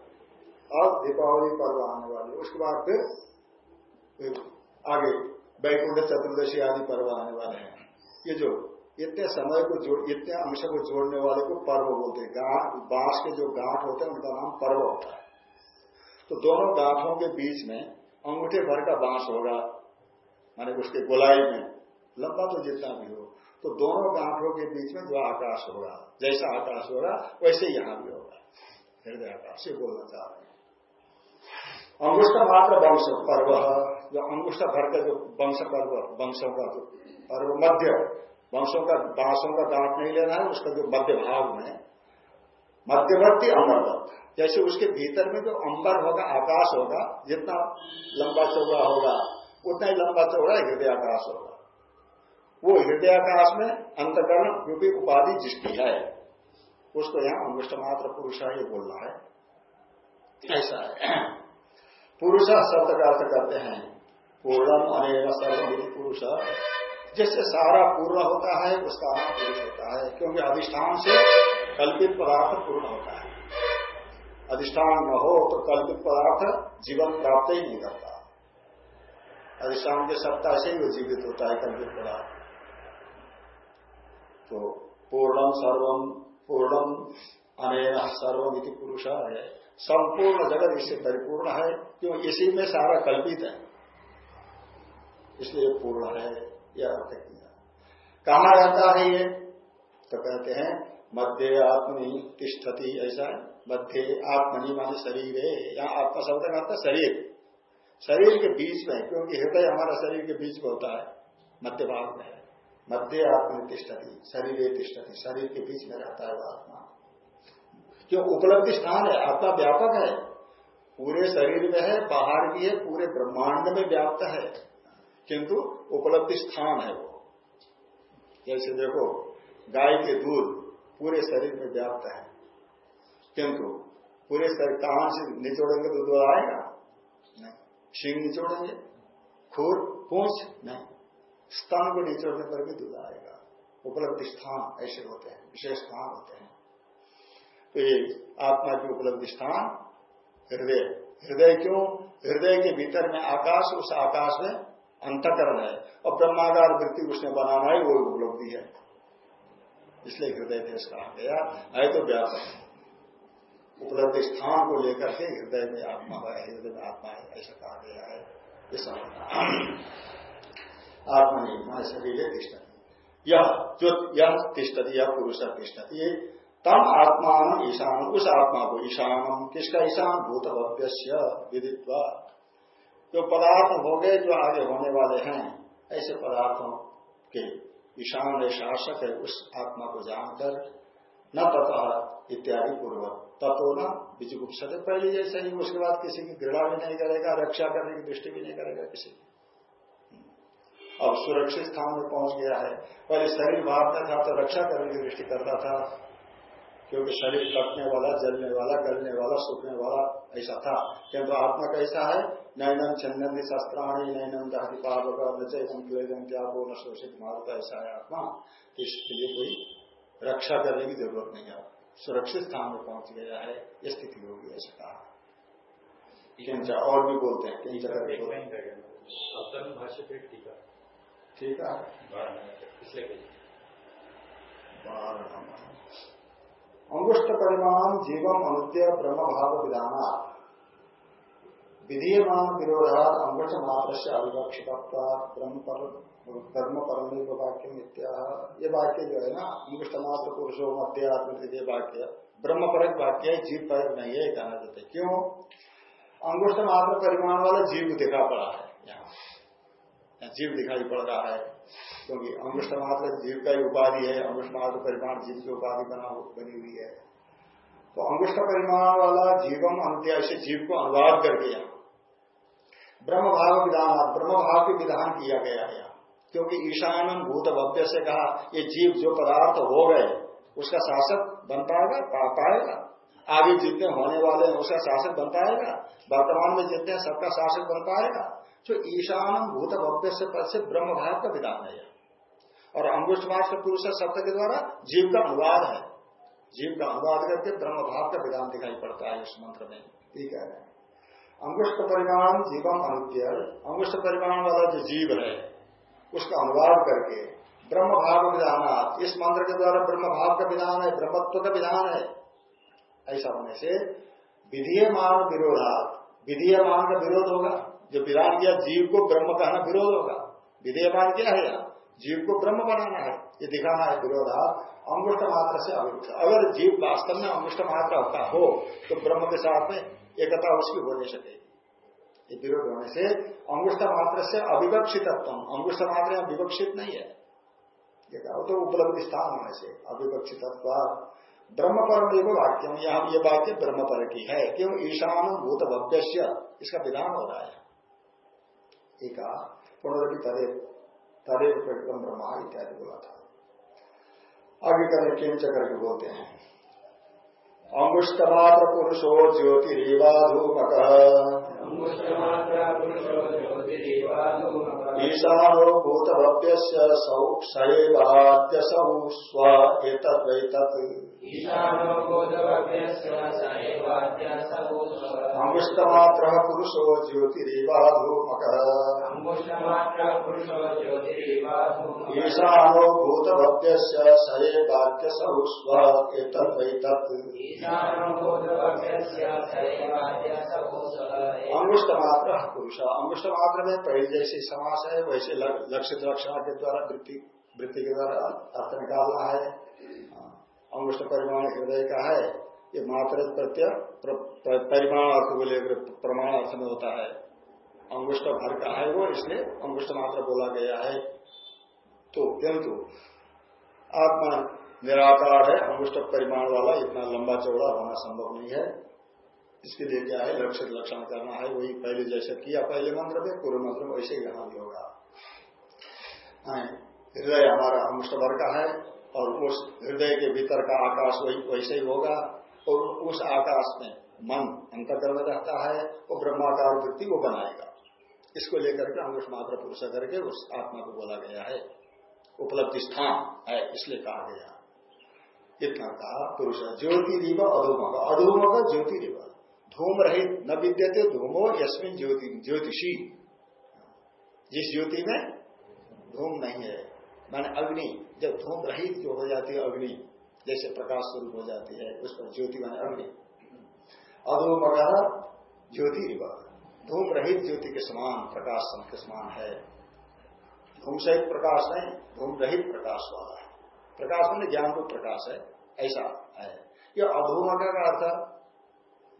अब दीपावली पर्व आने वाले उसके बाद फिर आगे वैकुंठ चतुर्दशी आदि पर्व आने वाले हैं। ये जो इतने समय को जोड़, इतने अंश को जोड़ने वाले को पर्व बोलते हैं। बाँस के जो गांठ होते हैं, उनका नाम पर्व होता है। तो दोनों गांठों के बीच में अंगूठे भर का बाँस होगा, माने उसके गोलाई में, लंबा तो जितना भी हो। तो दोनों गांठों के बीच में जो आकाश होगा। जैसा आकाश होगा, वैसे यहाँ भी होगा। हृदय आकाश से बोलना चाह रहे अंगुष्ठ मात्र वंश पर्व, जो अंगुष्ठ भर का जो वंश पर्व, वंशों का जो पर्व, मध्य, वंशों का बांसों का दांत नहीं लेना है, उसका जो मध्य भाग में मध्यवर्ती अमरवत जैसे उसके भीतर में जो अंबर होगा, आकाश होगा, जितना लंबा चौड़ा होगा, उतना ही लंबा चौड़ा हृदय आकाश होगा। वो हृदय आकाश में अंतकरण रूपी उपाधि जिसकी है, उसको यहाँ अंगुष्ठ मात्र पुरुष है ये बोलना है। ऐसा है। पुरुष शब्द का अर्थ करते हैं। पूर्णम अनेक सर्वमिति पुरुष। जिससे सारा पूर्ण होता है, उसका नाम पुरुष होता है। क्योंकि अधिष्ठान से कल्पित पदार्थ पूर्ण होता है। अधिष्ठान न हो तो कल्पित पदार्थ जीवन प्राप्त ही नहीं करता। अधिष्ठान के सत्ता से ही वो जीवित होता है कल्पित पदार्थ। तो पूर्णम सर्वम पूर्णम अनेक सर्वमिति पुरुष है। संपूर्ण जगत इससे परिपूर्ण है, क्यों? इसी में सारा कल्पित है। इसलिए पूर्ण है यह अर्थ किया कहा रहता है ये तो कहते हैं, मध्य आत्मनि तिष्ठति, ऐसा मध्य आत्मनि माने शरीर है यहाँ आत्मा शब्द का अर्थ शरीर। शरीर के बीच में, क्योंकि हृदय हमारा शरीर के बीच में होता है, मध्य भाग में है। मध्य आत्मनि तिष्ठति, शरीर तिष्ठति, शरीर के बीच में रहता है वो आत्मा। क्यों उपलब्धि स्थान है, आत्मा व्यापक है। पूरे शरीर में है, बाहर भी है, पूरे ब्रह्मांड में व्याप्त है। किंतु उपलब्धि स्थान है वो। जैसे देखो, गाय के दूध पूरे शरीर में व्याप्त है। किंतु पूरे शरीर कान से निचोड़ेंगे तो दूध आएगा? नहीं। सिंह निचोड़ेंगे खुर पूछ, नहीं। स्तन को निचोड़ने पर भी दूध आएगा। उपलब्धि स्थान ऐसे होते हैं, विशेष स्थान होते हैं। तो ये आत्मा की उपलब्धि स्थान, हृदय। हृदय क्यों? हृदय के भीतर में आकाश, उस आकाश में अंतकरण है। और ब्रह्मागार वृत्ति उसने बनाना ही वो उपलब्धि है। इसलिए हृदय देश कहा गया है तो व्यापक उपलब्धि स्थान को लेकर के हृदय में आत्मा है, हृदय में आत्मा है, ऐसा कहा गया है। ये आत्मा शरीर तिष्ठती। यह जो यह तिष्ठती, यह पुरुष तिष्ठती। तम आत्मान ईशान, उस आत्मा को ईशान, किसका ईशान? भूत भव्य विदित्वा। जो पदार्थ हो गए, जो आगे होने वाले हैं, ऐसे पदार्थों के ईशान शासक है, उस आत्मा को जानकर न तथा इत्यादि पूर्वक तत्व न बीजगुप्त पहले जैसे ही उसके बाद किसी की घृणा भी नहीं करेगा, रक्षा करने की दृष्टि भी नहीं करेगा किसी की। अब सुरक्षित स्थान में पहुँच गया है। पहले शरीर भागता था तो रक्षा करने की दृष्टि करता था। क्योंकि शरीर कटने वाला जलने वाला गलने वाला सूखने वाला ऐसा था। किंतु आत्मा कैसा है? नैनम छन्दी शस्त्राणी नैनम दहति पावक क्लेजम त्यागो न शोषित मारता ऐसा है आत्मा। इसके लिए कोई रक्षा करने की ज़रूरत नहीं है। सुरक्षित स्थान में पहुँच गया है ये स्थिति होगी ऐसा कहा। और भी बोलते हैं कई जगह ठीक है। अंगुष्ठ परिमाण जीवम अनुद्य ब्रह्म भाव विधान विधीयमान विरोधात अंगुष्ठ मात्र से अविवक्षित ब्रह्म परम वाक्य मित्या ये वाक्य जो है ना अंगुष्ठ मात्र पुरुषो मध्य आत्म वाक्य ब्रह्म परक वाक्य है जीव परक नहीं है। कहना चाहते क्यों? अंगुष्ठ मात्र परिमाण वाला जीव दिखा पड़ा है। यहाँ जीव दिखाई पड़ रहा है। क्योंकि अंगुष्ठ मात्र जीव का ही उपाधि है अंगुष्ठ मात्र परिमाण जीव की उपाधि बना बनी हुई है। तो अंगुष्ठ परिमाण वाला जीवम अंत्य जीव को अनुवाद करके यहाँ ब्रह्म भाव विधान ब्रह्म भाव के विधान किया गया है। क्योंकि ईशानम भूत भव्य से कहा, ये जीव जो पदार्थ हो गए, उसका शासक बन पाएगा, पा पाएगा। आगे जितने होने वाले हैं, उसका शासक बन पाएगा। वर्तमान में जितने सबका शासक बन पाएगा। जो ईशानम भूत भव्य से पद से ब्रह्म भाव का विधान है। और अंगुष्ठ से पुरुष शब्द के द्वारा जीव का अनुवाद है। जीव का अनुवाद करके ब्रह्म भाव का विधान दिखाई पड़ता है इस मंत्र में। ठीक है। अंगुष्ठ परिमाण जीवम अनुद्य अंगुष्ठ परिमाण वाला जो जीव है, उसका अनुवाद करके ब्रह्म भाव विधान इस मंत्र के द्वारा ब्रह्म भाव का विधान है, ब्रह्मत्व का विधान है। ऐसा होने से विधीयमान विरोधात, विधीयमान का विरोध होगा। जो विधान किया जीव को ब्रह्म कहना विरोध होगा। विधेयमान क्या है यहाँ? जीव को ब्रह्म बनाना है। ये दिखाना है विरोधा अंगुष्ठ मात्र से अविरुद्ध अगर जीव वास्तव में अंगुष्ठ मात्र होता हो तो ब्रह्म के साथ में एकता उसकी हो नहीं सके ये विरोध होने से अंगुष्ठ मात्र से अविवक्षित अंगुष्ठ मात्र विवक्षित नहीं है। ये कहा तो उपलब्धि स्थान होने से अविवक्षित ब्रह्म परम एक वाक्य यहाँ ये वाक्य ब्रह्म पर की है। क्यों? ईशान भूत भव्य इसका विधान हो रहा है। एक पुनरपि तरे तदेव प्रकृतम ब्रह्मा इत्यादि बोला था आगे करने किंच करके बोलते हैं। अंगुष्टमात्र पुरुषो ज्योतिरीवाधूमक ईशानो भूतभव्य सौ सैवाद्यसौ स्व एतद्वैतत् अंगुष्टमात्र पुरुषो ज्योतिरेवाधूमक ईशानो भूतभव्य सएवाद्य सहुस्व अंगुष्ट मात्र पुरुष अंगुष्ट मात्र में पहले जैसे समास है वैसे लक्षित लक्षण के द्वारा वृत्ति वृत्ति के द्वारा अर्थ निकालना है। अंगुष्ठ परिमाण हृदय का है, ये मात्र प्रत्यय परिमाण अर्थ को लेकर प्रमाण अर्थ में होता है। अंगुष्ठ भर का है वो, इसलिए अंगुष्ठ मात्र बोला गया है। तो किंतु आत्मा निराकार है अंगुष्ठ परिमाण वाला इतना लंबा चौड़ा होना संभव नहीं है। इसके लिए क्या है लक्षित लक्षण करना है, वही पहले जैसे किया पहले मंत्र में, पूर्व मंत्र में वैसे ही यहाँ भी होगा। हृदय हमारा अंगुष्ठ भर का है और उस हृदय के भीतर का आकाश वही, वैसे ही होगा और उस आकाश में मन अंतकरण रहता है वो ब्रह्माकार वृत्ति वो बनाएगा। इसको लेकर के अंगुष मात्र पुरुष करके उस आत्मा को बोला गया है। उपलब्धि स्थान है, इसलिए कहा गया। इतना कहा, पुरुष ज्योति रिव अधूमक अधूमक ज्योति रिव धूम रहित न विद्यते, धूमो यशमिन ज्योति, ज्योतिषी। जिस ज्योति में धूम नहीं है, माने अग्नि। जब धूम रहित जो हो जाती है अग्नि? जैसे प्रकाश स्वरूप हो जाती है, उस पर ज्योति माने अग्नि। अधूमक ज्योति रिव धूम रहित ज्योति के समान, प्रकाश के समान है। धूम सहित प्रकाश नहीं धूम रहित प्रकाश वाला है। प्रकाश में ज्ञान को प्रकाश है, ऐसा है। यह अधूमक का अर्थ,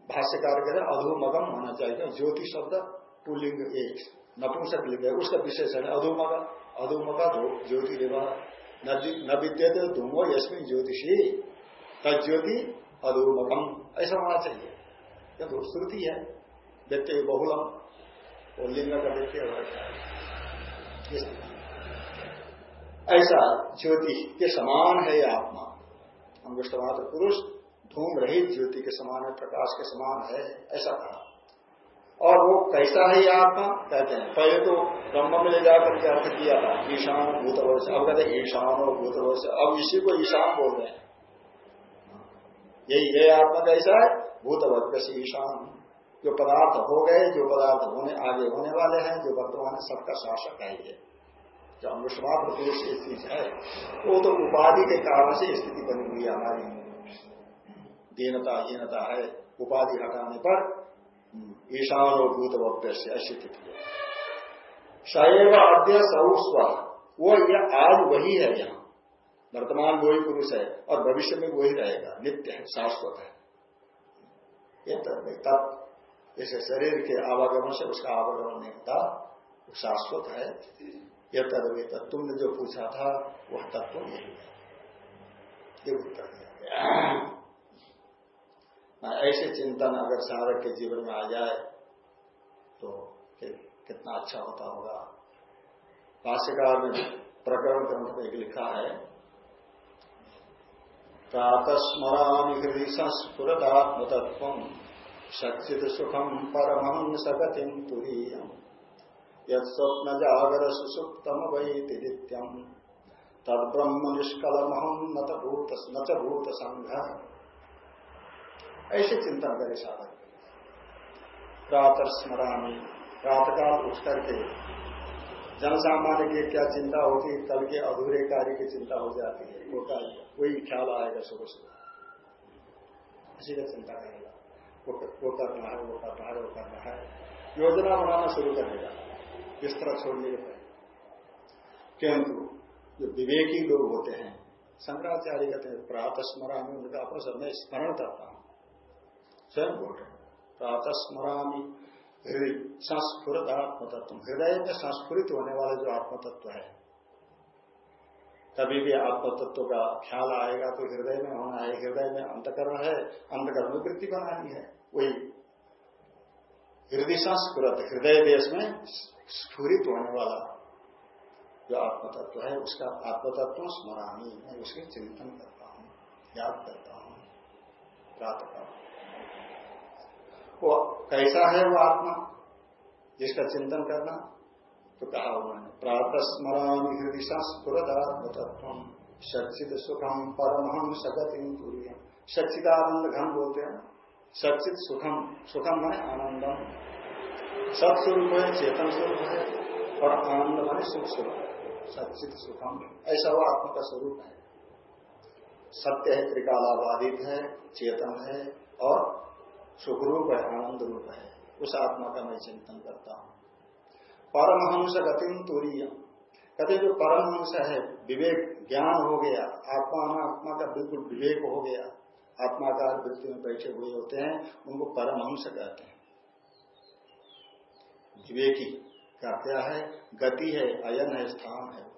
भाष्यकार कहते अधोमगम होना चाहिए। ज्योति शब्द पुलिंग एक, नपुंसक लिंग है। उसका विशेषण है अधूमक अधूमका ज्योति देवा न विद्यते धूमो यशमिन ज्योतिषी तज्योति अधूमकम। ऐसा होना चाहिए। यह तो श्रुति है। व्यक्ति बहुलम और लिंग का व्यक्ति ऐसा ज्योति के समान है यह आत्मा। अंगुष्ठमात्र पुरुष, धूम रहित ज्योति के समान है, प्रकाश के समान है, ऐसा कहा। और वो कैसा है यह आत्मा? कहते हैं। पहले तो ब्रह्म में ले जाकर के अर्थ किया था, ईशान भूतवर्ष। अब कहते हैं ईशान भूतवर्ष। अब इसी को ईशान बोल रहे हैं। यही ये आत्मा कैसा है? भूतवर्ग कैसे ईशान। जो पदार्थ हो गए, जो पदार्थ होने, आगे होने वाले हैं, जो वर्तमान सबका शासक है ये। जो अनुष्मात्र पुरुष की चीज़ है, वो तो उपाधि के कारण से स्थिति बनी हुई हमारी। दीनता, हीनता है, उपाधि हटाने पर ईशान और भूत वक्य से ऐसी स्थिति है। सैव अद्य सौस्व वो ये आज वही है यहाँ। वर्तमान वही पुरुष है और भविष्य में वही रहेगा। नित्य है, शाश्वत है। ये तत्व जैसे शरीर के आवागमन से उसका आवागमन नहीं होता। शाश्वत है। यह तदवेत तुमने जो पूछा था, वह तत्व यही है। ये उत्तर दिया ऐसे चिंतन अगर साधक के जीवन में आ जाए तो कितना अच्छा होता होगा। भाष्यकार में प्रकरण ग्रंथ में एक लिखा है, प्रातस्मरामि हृदय संस्फुरदात्मतत्व सचित सुखम परमं सगतिम तुरीयम यत्स्वप्न जागर सुसुप्तम वही नित्यम तद ब्रह्म निष्कलमहम न न भूत संघ ऐसे चिंतन करे साधक प्रातः स्मरामी प्रातकाल उठ करके जनसामान्य की क्या चिंता होती कल के अधूरे कार्य की चिंता हो जाती है। वो कोई ख्याल आएगा सुबह सुबह। इसी का चिंता करेगा वो करना है, वो करना है, वो करना है। योजना बनाना शुरू करेगा। बिस्तर छोड़ने के पहले। किंतु जो विवेकी लोग होते हैं, शंकराचार्य कहते हैं, प्रातः स्मरामी उनका अपने समय स्मरण करता स्वयं बोल रहे प्रातः स्मरामी हृदय संस्फुरत आत्म तत्व हृदय में संस्फुरित होने वाला जो आत्म तत्व है कभी भी आत्म तत्व का ख्याल आएगा तो हृदय में होना है। हृदय में अंतकरण है, अंतकरण वृत्ति बनानी है। वही हृदय संस्कृत हृदय देश में स्फुरित होने वाला जो आत्मतत्व है, उसका आत्मतत्व स्मरानी मैं उसके चिंतन करता हूँ, याद करता हूँ करता वो कैसा है वो आत्मा? जिसका चिंतन करना तो कहा उन्होंने प्रातः स्मरामी हृदय स्फुरत सचित सुखम परमहम सगत सच्चिदानंद घन बोलते हैं सचित सुखम सुखम है आनंदम। सत्स्वरूप है, चेतन स्वरूप है, और आनंद माने सुख स्वरूप है। सचित सुखम ऐसा वो आत्मा का स्वरूप है। सत्य है, त्रिकालाबाधित है, चेतन है, और सुखरूप है, आनंद रूप है, उस आत्मा का मैं चिंतन करता हूँ। परमहंस गतिम तुरीय। कहते जो परमहंस है, विवेक ज्ञान हो गया, आत्मा आत्मा का बिल्कुल विवेक हो गया आत्माकार वृत्ति में बैठे हुए होते हैं, उनको परमहंस कहते हैं। विवेकी का क्या है? गति है, अयन है, स्थान है।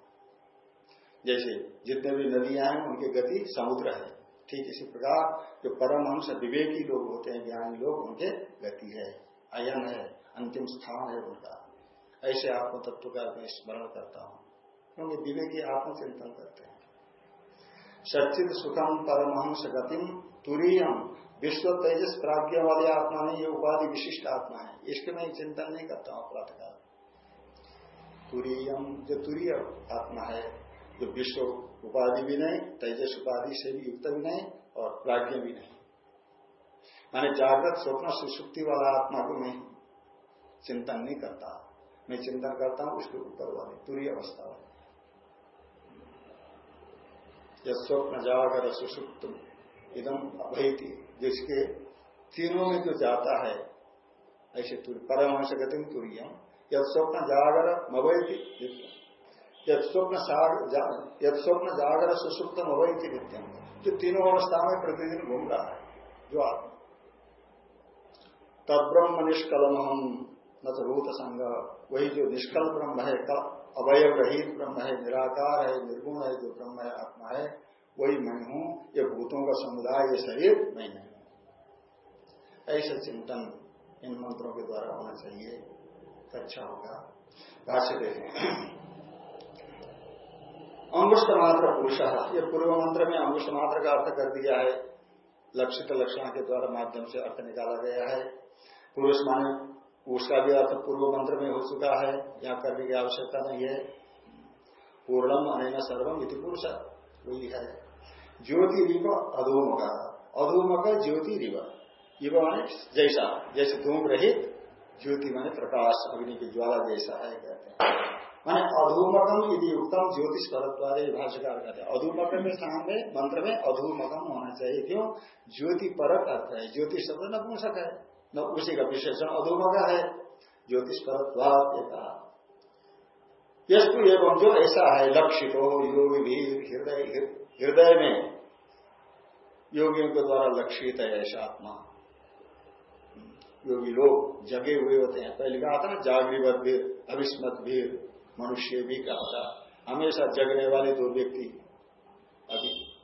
जैसे जितने भी नदियाँ हैं, उनकी गति समुद्र है। ठीक इसी प्रकार जो परमहंस विवेकी लोग होते हैं, ज्ञानी लोग, उनके गति है, अयन है, अंतिम स्थान है उनका। ऐसे आत्म तत्व का मैं स्मरण करता हूँ। क्योंकि विवेकी आत्मचिंतन करते हैं। सचित सुखम परमहंस गतिम तुरीयम। विश्व तेजस प्राज्ञ वाली आत्मा नहीं, ये उपाधि विशिष्ट आत्मा है। इसके मैं चिंतन नहीं करता हूँ, प्रातकाल। तुरीयम, जो तुरीय आत्मा है जो विश्व उपाधि भी नहीं, तेजस उपाधि से भी युक्त भी नहीं और प्राज्ञ भी नहीं। माने जागृत स्वप्न सुसुप्ति वाला आत्मा को मैं चिंतन नहीं करता। मैं चिंतन करता हूँ, उसके ऊपर वाली तुरीय अवस्था वाली यह स्वप्न जागर सुसुप्त इदम अभयती, जिसके तीनों में जो जाता है, ऐसे परमहंस गति तुरियम यद स्वप्न जागर मवैती यद स्वप्न जागर सुसुप्तम अवैती नित्यम। जो तीनों अवस्था में प्रतिदिन घूम रहा है, जो आत्मा। तद्ब्रह्म निष्कलम हम न तो भूत संग वही जो निष्कल ब्रह्म है अवयव रहित ब्रह्म है, निराकार है, निर्गुण है, जो ब्रह्म है, आत्मा है, वही मैं हूँ। ये भूतों का समुदाय, ये शरीर मैं हूँ। ऐसा चिंतन इन मंत्रों के द्वारा होना चाहिए। अच्छा होगा। भाष्य देखें अंगुष्ट मात्र पुरुष। ये पूर्व मंत्र में अंगुष्ट मात्र का अर्थ कर दिया है। लक्षित लक्षण के द्वारा माध्यम से अर्थ निकाला गया है। पुरुष माने, उसका भी अर्थ पूर्व मंत्र में हो चुका है। यहाँ करने की आवश्यकता नहीं है। पूर्णम अन सर्वम इति पुरुष वही है। ज्योति रिव अधूमक। अधूमक ज्योति रिव। इव माने जैसा। जैसे धूम रहित, ज्योति माने प्रकाश, अग्नि की ज्वाला जैसा है कहते हैं। माने अधूमकम यदि उत्तम ज्योतिष परत्वादे भाष्यकार कहते हैं अधूमकम में स्थान में मंत्र में अधूमकम होना चाहिए क्यों ज्योति परक अर्थ है ज्योतिष शब्द नपुंसक है न उसी का विशेषण अधूमक है ज्योतिष परत्वाद कहा एवं जो ऐसा है लक्षित हो योगी भी हृदय हृदय में योगियों के द्वारा लक्षित है ऐसा आत्मा योगी लोग जगे हुए होते हैं पहले कहा था ना जागृवत भीर अविस्मत भीर मनुष्य भी कहा था। हमेशा जगने वाले दो व्यक्ति। अभी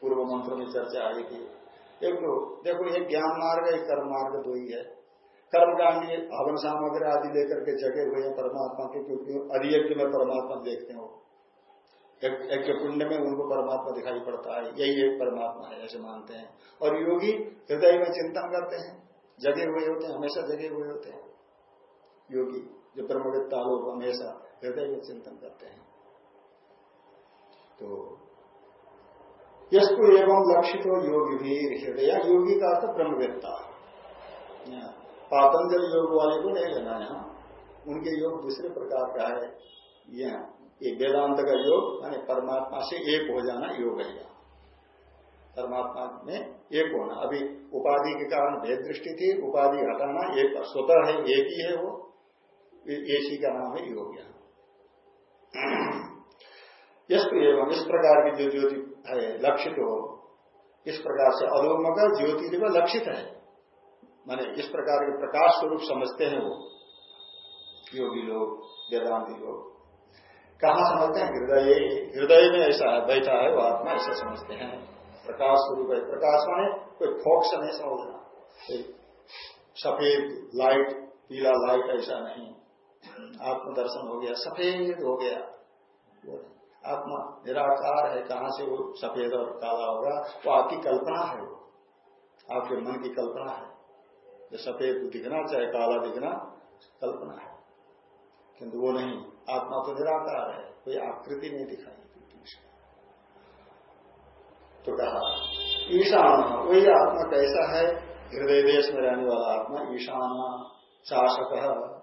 पूर्व मंत्र में चर्चा आई थी। एक तो देखो एक ज्ञान मार्ग एक कर्म मार्ग दो ही है। कर्म कर्मकांडी हवन सामग्री आदि लेकर के जगे हुए हैं परमात्मा के, क्योंकि अधियज्ञ में परमात्मा देखते हो। एक पुण्य में उनको परमात्मा दिखाई पड़ता है। यही एक परमात्मा है, ऐसे मानते हैं। और योगी हृदय में चिंतन करते हैं। जगे हुए होते हैं, हमेशा जगे हुए होते हैं। योगी, जो ब्रह्मविद्ता लोग, हमेशा हृदय में चिंतन करते हैं। तो यशको एवं लक्षित हो योगी भी हृदय। योगी का अर्थ ब्रह्मवेत्ता। पातंजल योग वाले को नहीं लेना यहाँ। उनके योग दूसरे प्रकार का है। यह वेदांत का योग यानी परमात्मा से एक हो जाना योग है परमात्मा में एक होना। अभी उपाधि के कारण भेद दृष्टि थी, उपाधि हटाना एक स्वतः है, एक ही है वो। एसी का नाम है योग यहाँ। यश एवं इस प्रकार की जो ज्योति है, लक्षित हो, इस प्रकार से अलोमक ज्योति लक्षित है। माने इस प्रकार के प्रकाश स्वरूप समझते हैं वो, योगी लोग, वेदांति लोग। कहा समझते हैं? हृदय हृदय में ऐसा है, बैठा है, वो आत्मा ऐसा समझते हैं। प्रकाश स्वरूप है, प्रकाश माने कोई फोक्स नहीं समझना। सफ़ेद, लाइट, पीला लाइट ऐसा नहीं। आत्मदर्शन हो गया, सफ़ेद हो गया। आत्मा निराकार है, कहाँ से वो सफ़ेद और काला होगा? वो आपकी कल्पना है वो। आपके मन की कल्पना है। जो सफ़ेद दिखना, चाहे काला दिखना, कल्पना है। किंतु वो नहीं। आत्मा तो निराकार है, कोई आकृति नहीं दिखाई तो कहा, ईशान, वही आत्मा कैसा है? हृदय देश में रहने वाला आत्मा, ईशान, शासक।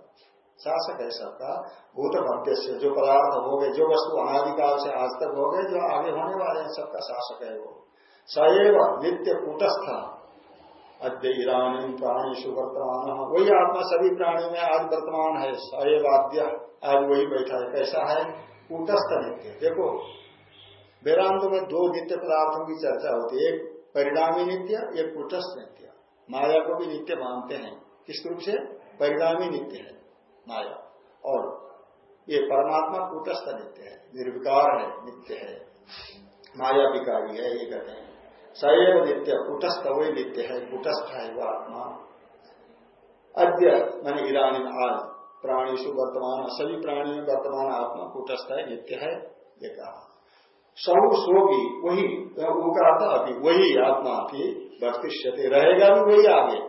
शासक है सबका भूत भव्य से जो पदार्थ हो गए जो वस्तु अनादिकाल से आज तक हो गए जो आगे होने वाले हैं, सबका शासक है वो। सएव नित्य कूटस्थ। अद्य ईरानी प्राणी वर्तमान वही आत्मा सभी प्राणी में आज वर्तमान है। सएवाद्य आज वही बैठा है। कैसा है? कूटस्थ नित्य। देखो, वेदांत में दो नित्य पदार्थों की चर्चा होती है। एक परिणामी नित्य, एक कुटस्थ नित्य। माया को भी नित्य मानते हैं। किस रूप से? परिणामी नित्य है। माया। और ये परमात्मा कूटस्थ नित्य है, निर्विकार है, नित्य है। माया विकारी है, ये कहते हैं। सैव नित्य, कुटस्थ वही नित्य है, कुटस्थ है वह आत्मा। अद्य मैंने ईरानी आज प्राणीशु वर्तमान, सभी प्राणी में वर्तमान आत्मा कुटस्थ है, नित्य है, ये कहा। सब सो भी वही, वो का अर्थ अभी वही आत्मा की वर्तिष्यते रहेगा भी वही आगे।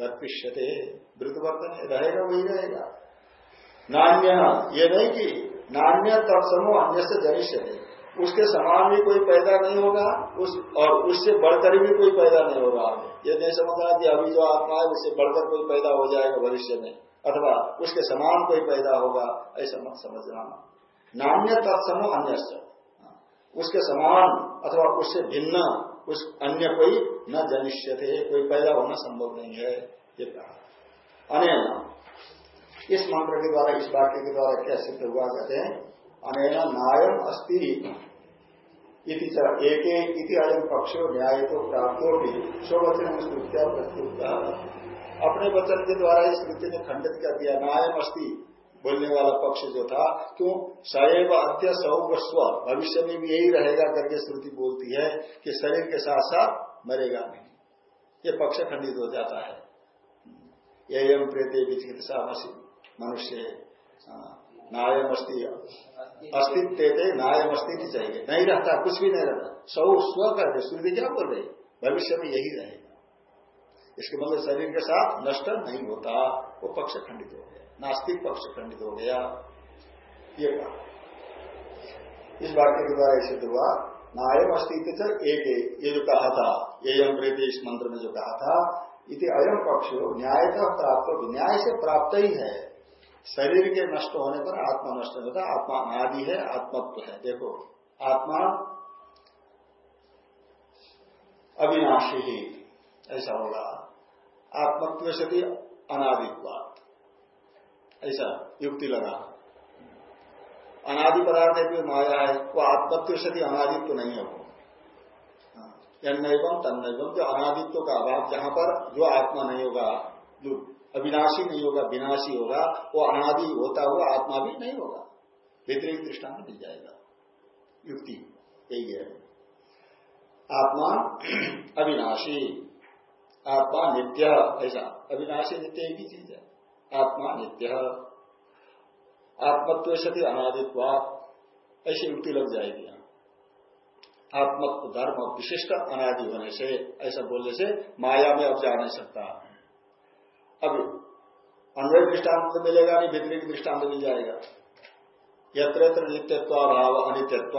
वर्तिष्यते वृद्धवर्तन रहेगा वही, रहेगा। नान्य। ये नहीं कि नान्य तत्समो अन्य से जनिष्य उसके समान भी कोई पैदा नहीं होगा, उस और उससे बढ़कर भी कोई पैदा नहीं होगा। ये नहीं समझना कि अभी जो आत्मा है, उससे बढ़कर कोई पैदा हो जाएगा, भविष्य में। अथवा उसके समान कोई पैदा होगा, ऐसा मत समझना। नान्य तत्समो अन्य उसके समान अथवा उससे भिन्न, उस अन्य कोई न जनिष्य थे कोई पैदा होना संभव नहीं है, ये कहा। अनैन। इस मंत्र के द्वारा, इस वाक्य के द्वारा क्या सिद्ध हुआ, कहते हैं, अनैन नायम अस्ति एक अयम पक्षो न्याय तो प्राप्तो भी स्वचन स्मृत्या प्रत्युत्तर अपने वचन के द्वारा इस स्मृति ने खंडित कर दिया, नायम अस्थि बोलने वाला पक्ष जो था, क्यों? सैव अद्य स्व भविष्य में भी यही रहेगा, करके श्रुति बोलती है कि शरीर के साथ साथ मरेगा नहीं। ये पक्ष खंडित हो जाता है। एम प्रेते विचिकित्सा मनुष्य नायम अस्थि अस्तित्व नायम अस्तित्व चाहिए। नहीं रहता, कुछ भी नहीं रहता। सौ स्व कर दे सूर्य क्या बोल रहे भविष्य में यही रहेगा। इसके मतलब शरीर के साथ नष्ट नहीं होता। वो पक्ष खंडित हो गया। नास्तिक पक्ष खंडित हो गया। ये कहा। इस वाक्य के द्वारा सिद्ध हुआ नायम अस्तित्व एक। ये जो कहा था ये यम इस मंत्र में जो कहा था, इति अयम पक्ष न्याय का प्राप्त न्याय से प्राप्त ही है। शरीर के नष्ट होने पर आत्मा नष्ट नहीं होता, आत्मा आदि है, आत्मत्व है। देखो, आत्मा अविनाशी ही, ऐसा होगा। आत्मत्व से भी अनादित्वात ऐसा युक्ति लगा। अनादि पदार्थ है माया है, वो आत्मत्व से भी अनादित्व नहीं है वो। तन तन्नैवम जो अनादित्व का अभाव, जहाँ पर जो आत्मा नहीं होगा जो अविनाशी नहीं होगा, विनाशी होगा, वो अनादि होता हुआ आत्मा भी नहीं होगा। व्यतिरिक्त दृष्टांत मिल जाएगा। युक्ति। यही है। आत्मा अविनाशी। आत्मा नित्य। ऐसा। अविनाशी नित्य एक ही चीज़ है। आत्मा नित्य। आत्मत्व सती अनादित्वा। ऐसी युक्ति लग जाएगी आत्मत्व धर्म विशिष्ट अनादि होने से, ऐसा बोलने से माया में अब जा नहीं सकता। अब अन्वय दृष्टांत तो मिलेगा नहीं व्यतिरिक दृष्टांत मिल जाएगा। यत्र नित्यत्व भाव अनित्यत्व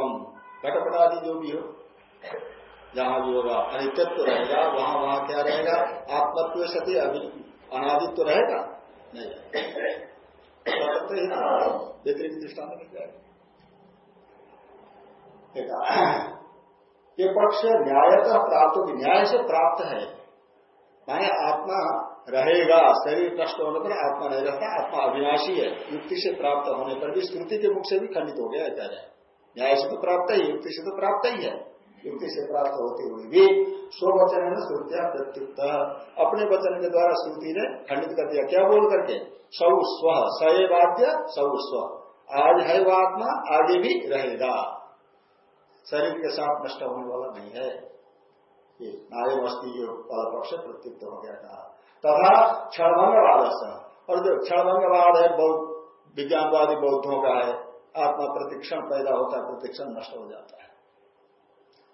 घटपट आदि जो भी हो, जहाँ भी होगा, अनित्यत्व रहेगा, वहाँ वहाँ क्या रहेगा? आत्मत्व सती अनादित्व रहेगा? नहीं व्यतिरिक्त दृष्टान मिल जाएगा। ये पक्ष न्यायतः प्राप्त न्याय से प्राप्त है। माने आत्मा रहेगा, शरीर नष्ट होने पर आत्मा नहीं रहता आत्मा अविनाशी है? युक्ति से प्राप्त होने पर भी स्मृति के मुख से भी खंडित हो गया रहे न्याय से तो प्राप्त ही, युक्ति से तो प्राप्त ही है। युक्ति से प्राप्त होते हुए भी स्वचन है श्रुतिया प्रत्युक्त। अपने वचन के द्वारा श्रुति ने खंडित कर दिया। क्या बोल करके? सौ स्व सएवाद्य सौ स्व। आज है वह आत्मा, आगे भी रहेगा। शरीर के साथ नष्ट होने वाला नहीं है। ये नायम अस्थि पक्ष प्रत्युक्त हो गया कहा तथा क्षणभंगवाद और जो क्षणभंगवाद है, बहुत विज्ञानवादी बौद्धों का है आत्मा प्रतिक्षण पैदा होता है, प्रतिक्षण नष्ट हो जाता है।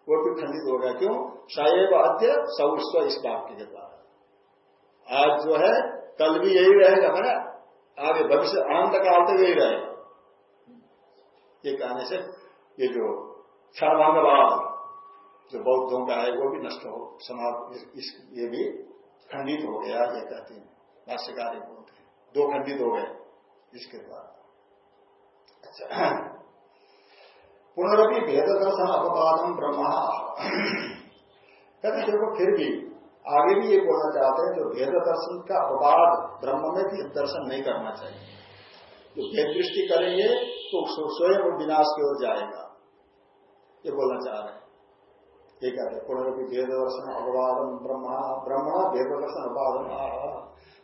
वो भी खंडित हो गया। क्यों? सएव अद्य सौस्व इस वाक्य के द्वारा। आज जो है, कल भी यही रहेगा मैंने आगे भविष्य अनंत काल तक यही रहेगा। ये कहने से, ये जो क्षणभंगवाद जो बौद्धों का है, वो भी नष्ट हो, समाप्त ये भी खंडित हो गया, ये कहते हैं। भाष्यकार बोलते हैं। दो खंडित हो गए इसके द्वारा अच्छा। पुनरअपि भेद दर्शन अपवादम ब्रह्मा। कहते देखो, फिर भी आगे भी ये बोलना चाहते हैं, जो भेद दर्शन का अपवाद ब्रह्म में भी दर्शन नहीं करना चाहिए। जो भेद दृष्टि करेंगे तो स्वयं विनाश की ओर जाएगा। ये बोलना चाह रहे हैं। ये कहते हैं पुनरअपि भेद दर्शन अपवादन ब्रह्मा ब्रह्मा भेद दर्शन अपवादन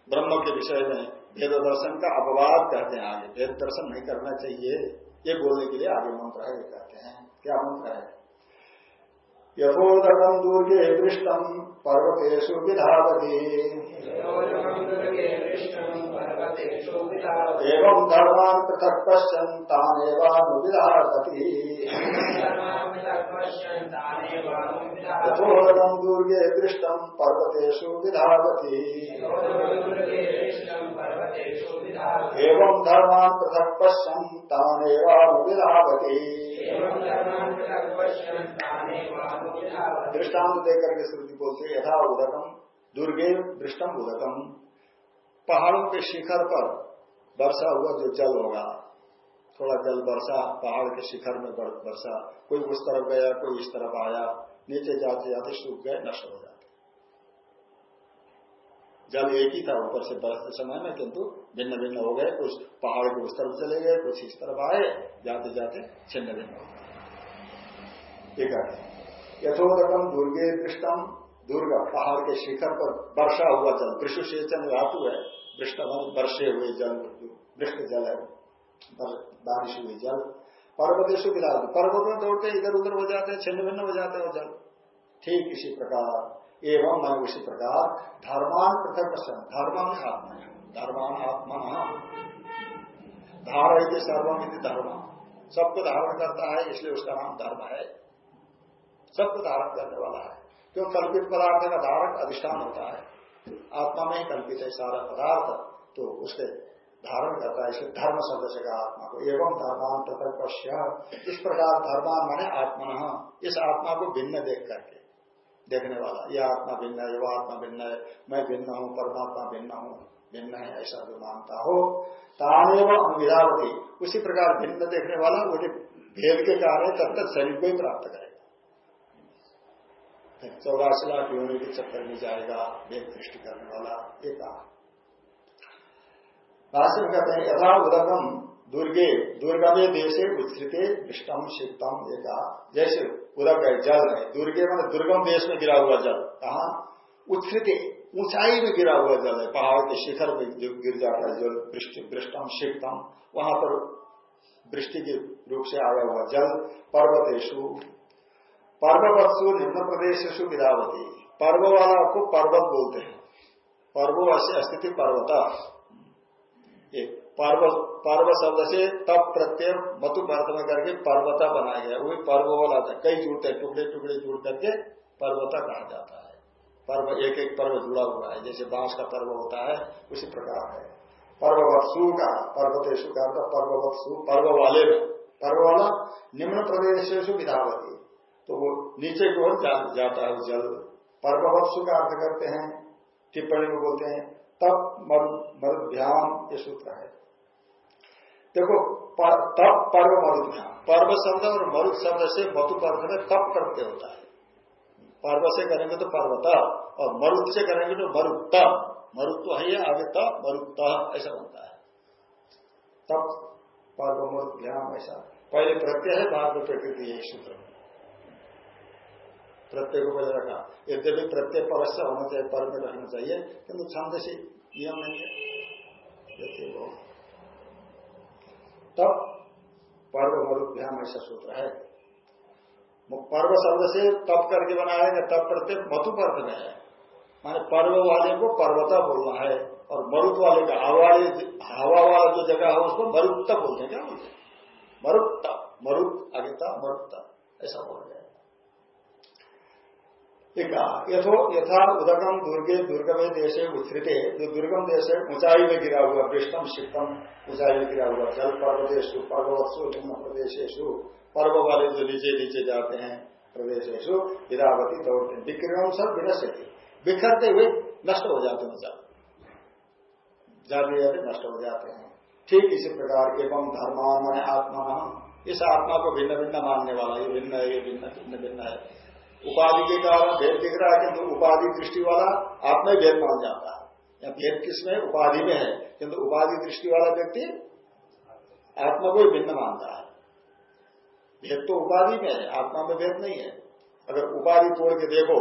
ब्रह्म के विषय में भेद दर्शन का अपवाद कहते हैं आगे। भेद दर्शन नहीं करना चाहिए, ये बोलने के लिए आगे मंत्र है कहते हैं। क्या मंत्र है? यथोदकम दुर्गे दृष्टम पर्वतेषु विधावती एवं धर्मान पृथक तानेवानुविधावती यथोदकम दुर्गे दृष्टम पर्वतेषु विधावती एवं धर्मान पृथक पश्यन तानेवानुविधावती। दृष्टांत देकर के श्रुति बोलते यथा उदकम दुर्गे दृष्टम उदकम पहाड़ों के शिखर पर वर्षा हुआ जो जल होगा, थोड़ा जल वर्षा पहाड़ के शिखर में वर्षा कोई उस तरफ़ गया, कोई इस तरफ़ आया, नीचे जाते जाते सूख गए, नष्ट हो जाते। जल एक ही था, ऊपर से बरसते समय में, किंतु भिन्न भिन्न हो गए, कुछ पहाड़ के उस तरफ़ चले गए, कुछ इस तरफ़ आए, जाते जाते छिन्न भिन्न हो गए। यथोदकम दुर्गे दृष्टम दुर्गा पहाड़ के शिखर पर वर्षा हुआ जल वृषु सेचन धातु है वृष्ट वर्षे हुए जल वृष्ट जल है बारिश हुई जल। पर्वतेशु पर्वत में दौड़ते इधर उधर हो जाते हैं, छिन्न भिन्न हो जाते हैं जल। ठीक इसी प्रकार, एवं मैं उसी प्रकार, धर्मान पृथक धर्म में आत्मा धर्मान आत्मा धारण सर्वम धर्म। सबको धारण करता है, इसलिए उसका नाम धर्म है। सबको धारण करने वाला है। क्यों? कल्पित पदार्थ का धारक अधिष्ठान होता है। आत्मा में कल्पित है सारा पदार्थ तो उसके धारण करता है, इसे धर्म शब्द से कहा आत्मा को। एवं धर्मान तथा इस प्रकार धर्मान माने आत्मा इस आत्मा को भिन्न देख करके। देखने वाला, यह आत्मा भिन्न है, यह आत्मा भिन्न है। मैं भिन्न हूँ, परमात्मा भिन्न हूँ। भिन्न है, ऐसा जो मानता हो। तानेव अनुविधावती उसी प्रकार भिन्न देखने वाला वो भेद के कारण तब तक शरीर को ही प्राप्त करेगा। चौरासी लाख योनि के चक्कर में जाएगा, भेद दृष्टि करने वाला एक भाष्य में कहते हैं, यथा उदकम दुर्गे दुर्गमे देशे उच्छ्रिते इष्टम शीतम एक जैसे उदक है, जल है। दुर्गे मैंने दुर्गम देश में गिरा हुआ जल। कहा? उच्छ्रित ऊंचाई में गिरा हुआ जल है, पहाड़ के शिखर में जो गिर जाता है जल वृष्टम शीतम वहाँ पर वृष्टि के रूप से आया हुआ जल पर्वतेशु पर्ववत्सु निम्न प्रदेश विधावती पर्व वाला को पर्वत बोलते हैं। पर्व स्थिति पर्वत। पर्व पर्व शब्द से तप प्रत्यय मतु में करके पर्वता बनाया गया। वही पर्व वाला था। कई जुड़ते टुकड़े टुकड़े जुड़ करके पर्वता कहा जाता है। पर्व एक एक पर्व जुड़ा हुआ है। जैसे बाँस का पर्व होता है उसी प्रकार है। पर्ववत्सु का पर्वतेशु का पर्ववत्सु पर्व वाले में। पर्व वाला निम्न प्रदेश विधावती। तो वो नीचे की ओर जा, जाता है जल। पर्ववत्सु का अर्थ करते हैं टिप्पणी में बोलते हैं तप मरुभ्याम ये सूत्र है। देखो तप पर्व मरुभ्याम पर्व शब्द और मरुद शब्द से मधु पर्व में तप प्रत्यय होता है। पर्व से करेंगे तो पर्वत, और मरुद से करेंगे तो मरुत। मरुत तो है आगे तप मरुत। ऐसा बनता है। तप पर्व मरुभ्याम ऐसा। पहले प्रत्यय है, बाद में प्रकृति यही सूत्र। प्रत्यय को पहले रखा। यद्यपि प्रत्यय परस्य होना चाहिए, पर में रहना चाहिए, किंतु छंद से नियम नहीं है। तब पर्व मरुभ्याम ऐसा सूत्र है। पर्व शब्द से तप करके बनाया गया तप प्रत्यय मधु पर्व में है। माने पर्व वाले को पर्वता बोलना है, और मरुत वाले का हवा हवा वाला जो जगह है उसको मरुत्ता बोलते हैं। क्या बोलते मरुत्ता, मरुत, अगिता, मरुत्ता, ऐसा बोल गया यथो, यथा उदगम दुर्गे, दुर्गमे देशे उच्छ्रिते जो दुर्गम देश है, ऊंचाई में गिरा हुआ, पृष्ठम शिक्तम ऊंचाई में गिरा हुआ, जल पर्वतेशु पर्वत्सु, निम्न प्रदेशेशु पर्व वाले जो नीचे नीचे जाते हैं प्रदेशेशु गिरावती दौड़ते हैं विक्रम सब विनश्य बिखरते हुए नष्ट हो जाते हैं सब जाते जाते नष्ट हो जाते हैं ठीक इसी प्रकार एवं धर्मान आत्मा इस आत्मा को भिन्न भिन्न मानने वाला ये भिन्न है ये भिन्न भिन्न भिन्न है उपाधि के कारण भेद दिख रहा है किंतु उपाधि दृष्टि वाला आत्मा भेद मान जाता है या भेद किसमें उपाधि में है किंतु उपाधि दृष्टि वाला व्यक्ति आत्मा को ही भिन्न मानता है भेद तो उपाधि में है, आत्मा में भेद नहीं है। अगर उपाधि तोड़ के देखो,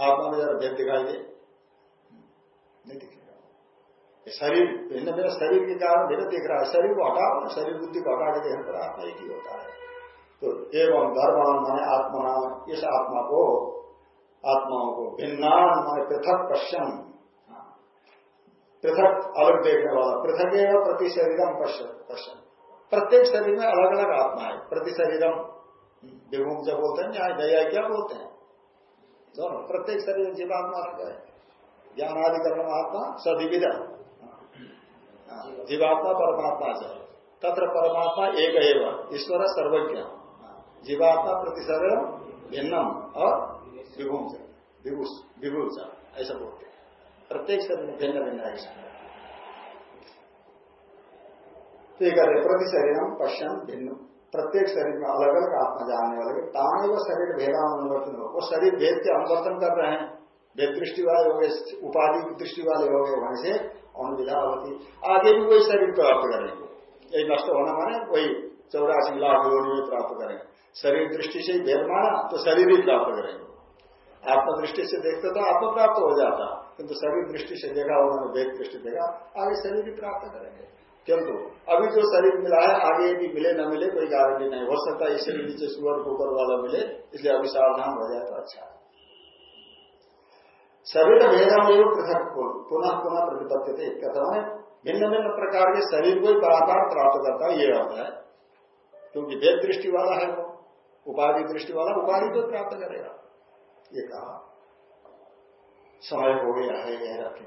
आत्मा में जरा भेद दिखाई दे। नहीं दिखेगा। शरीर भिन्न मेरा शरीर के कारण भिन्न दिख रहा है। शरीर को हटाओ शरीर बुद्धि को हटा के देखने पर आत्मा एक ही होता है। तो एवं धर्मान माने आत्मा इस आत्मा को, आत्माओं को भिन्नान माने पृथक पश्चन पृथक अलग देखने वाला पृथक एवं प्रति शरीरम पश्चन प्रत्येक शरीर में अलग अलग आत्मा है। प्रति शरीरम विभूम से बोलते हैं यहाँ दया क्या बोलते हैं? दोनों, प्रत्येक शरीर में जीवात्मा अलग है। ज्ञानाधिकरण आत्मा सदिविधा जीवात्मा परमात्मा से तत्र परमात्मा एक एवं, ईश्वर सर्वज्ञ। जीवात्मा प्रतिशर भिन्नम और विभुम विभुल ऐसा बोलते हैं। प्रत्येक शरीर में भिन्न भिन्न है। ठीक है प्रति शरीरम पश्चिम भिन्न प्रत्येक शरीर में अलग अलग आत्मा जानने वाले। ताने वो शरीर भेदा अनुवर्तन हो। वो शरीर भेद के अनुवर्तन कर रहे हैं। भेद दृष्टि वाले हो गए, उपाधि दृष्टि वाले हो गए, वहीं से अनुविधा होती आगे भी वही शरीर प्राप्त करेंगे। यही नष्ट होना माने वही चौरासी लाख योनि में प्राप्त करेंगे शरीर दृष्टि से भेद माना तो शरीर ही प्राप्त करेंगे। आत्म दृष्टि से देखते तो आत्म प्राप्त हो जाता, किंतु शरीर दृष्टि से देखा, उन्होंने भेद दृष्टि देखा, आगे शरीर ही प्राप्त करेंगे। किंतु अभी जो शरीर मिला है, आगे भी मिले, न मिले, कोई गारंटी नहीं। हो सकता इससे नीचे सुअर, कुकर वाला मिले, इसलिए अभी सावधान हो जाए तो अच्छा शरीर भेदम एवं पृथक पुनः पुनः प्रतिपत्ति थे कथा है। भिन्न भिन्न प्रकार के शरीर को ही बार प्राप्त करता है, ये अर्थ है। क्योंकि वेद दृष्टि वाला है वो, उपाधि दृष्टि वाला, उपाधि को प्राप्त करेगा। ये कहा। समय हो गया है यह रखें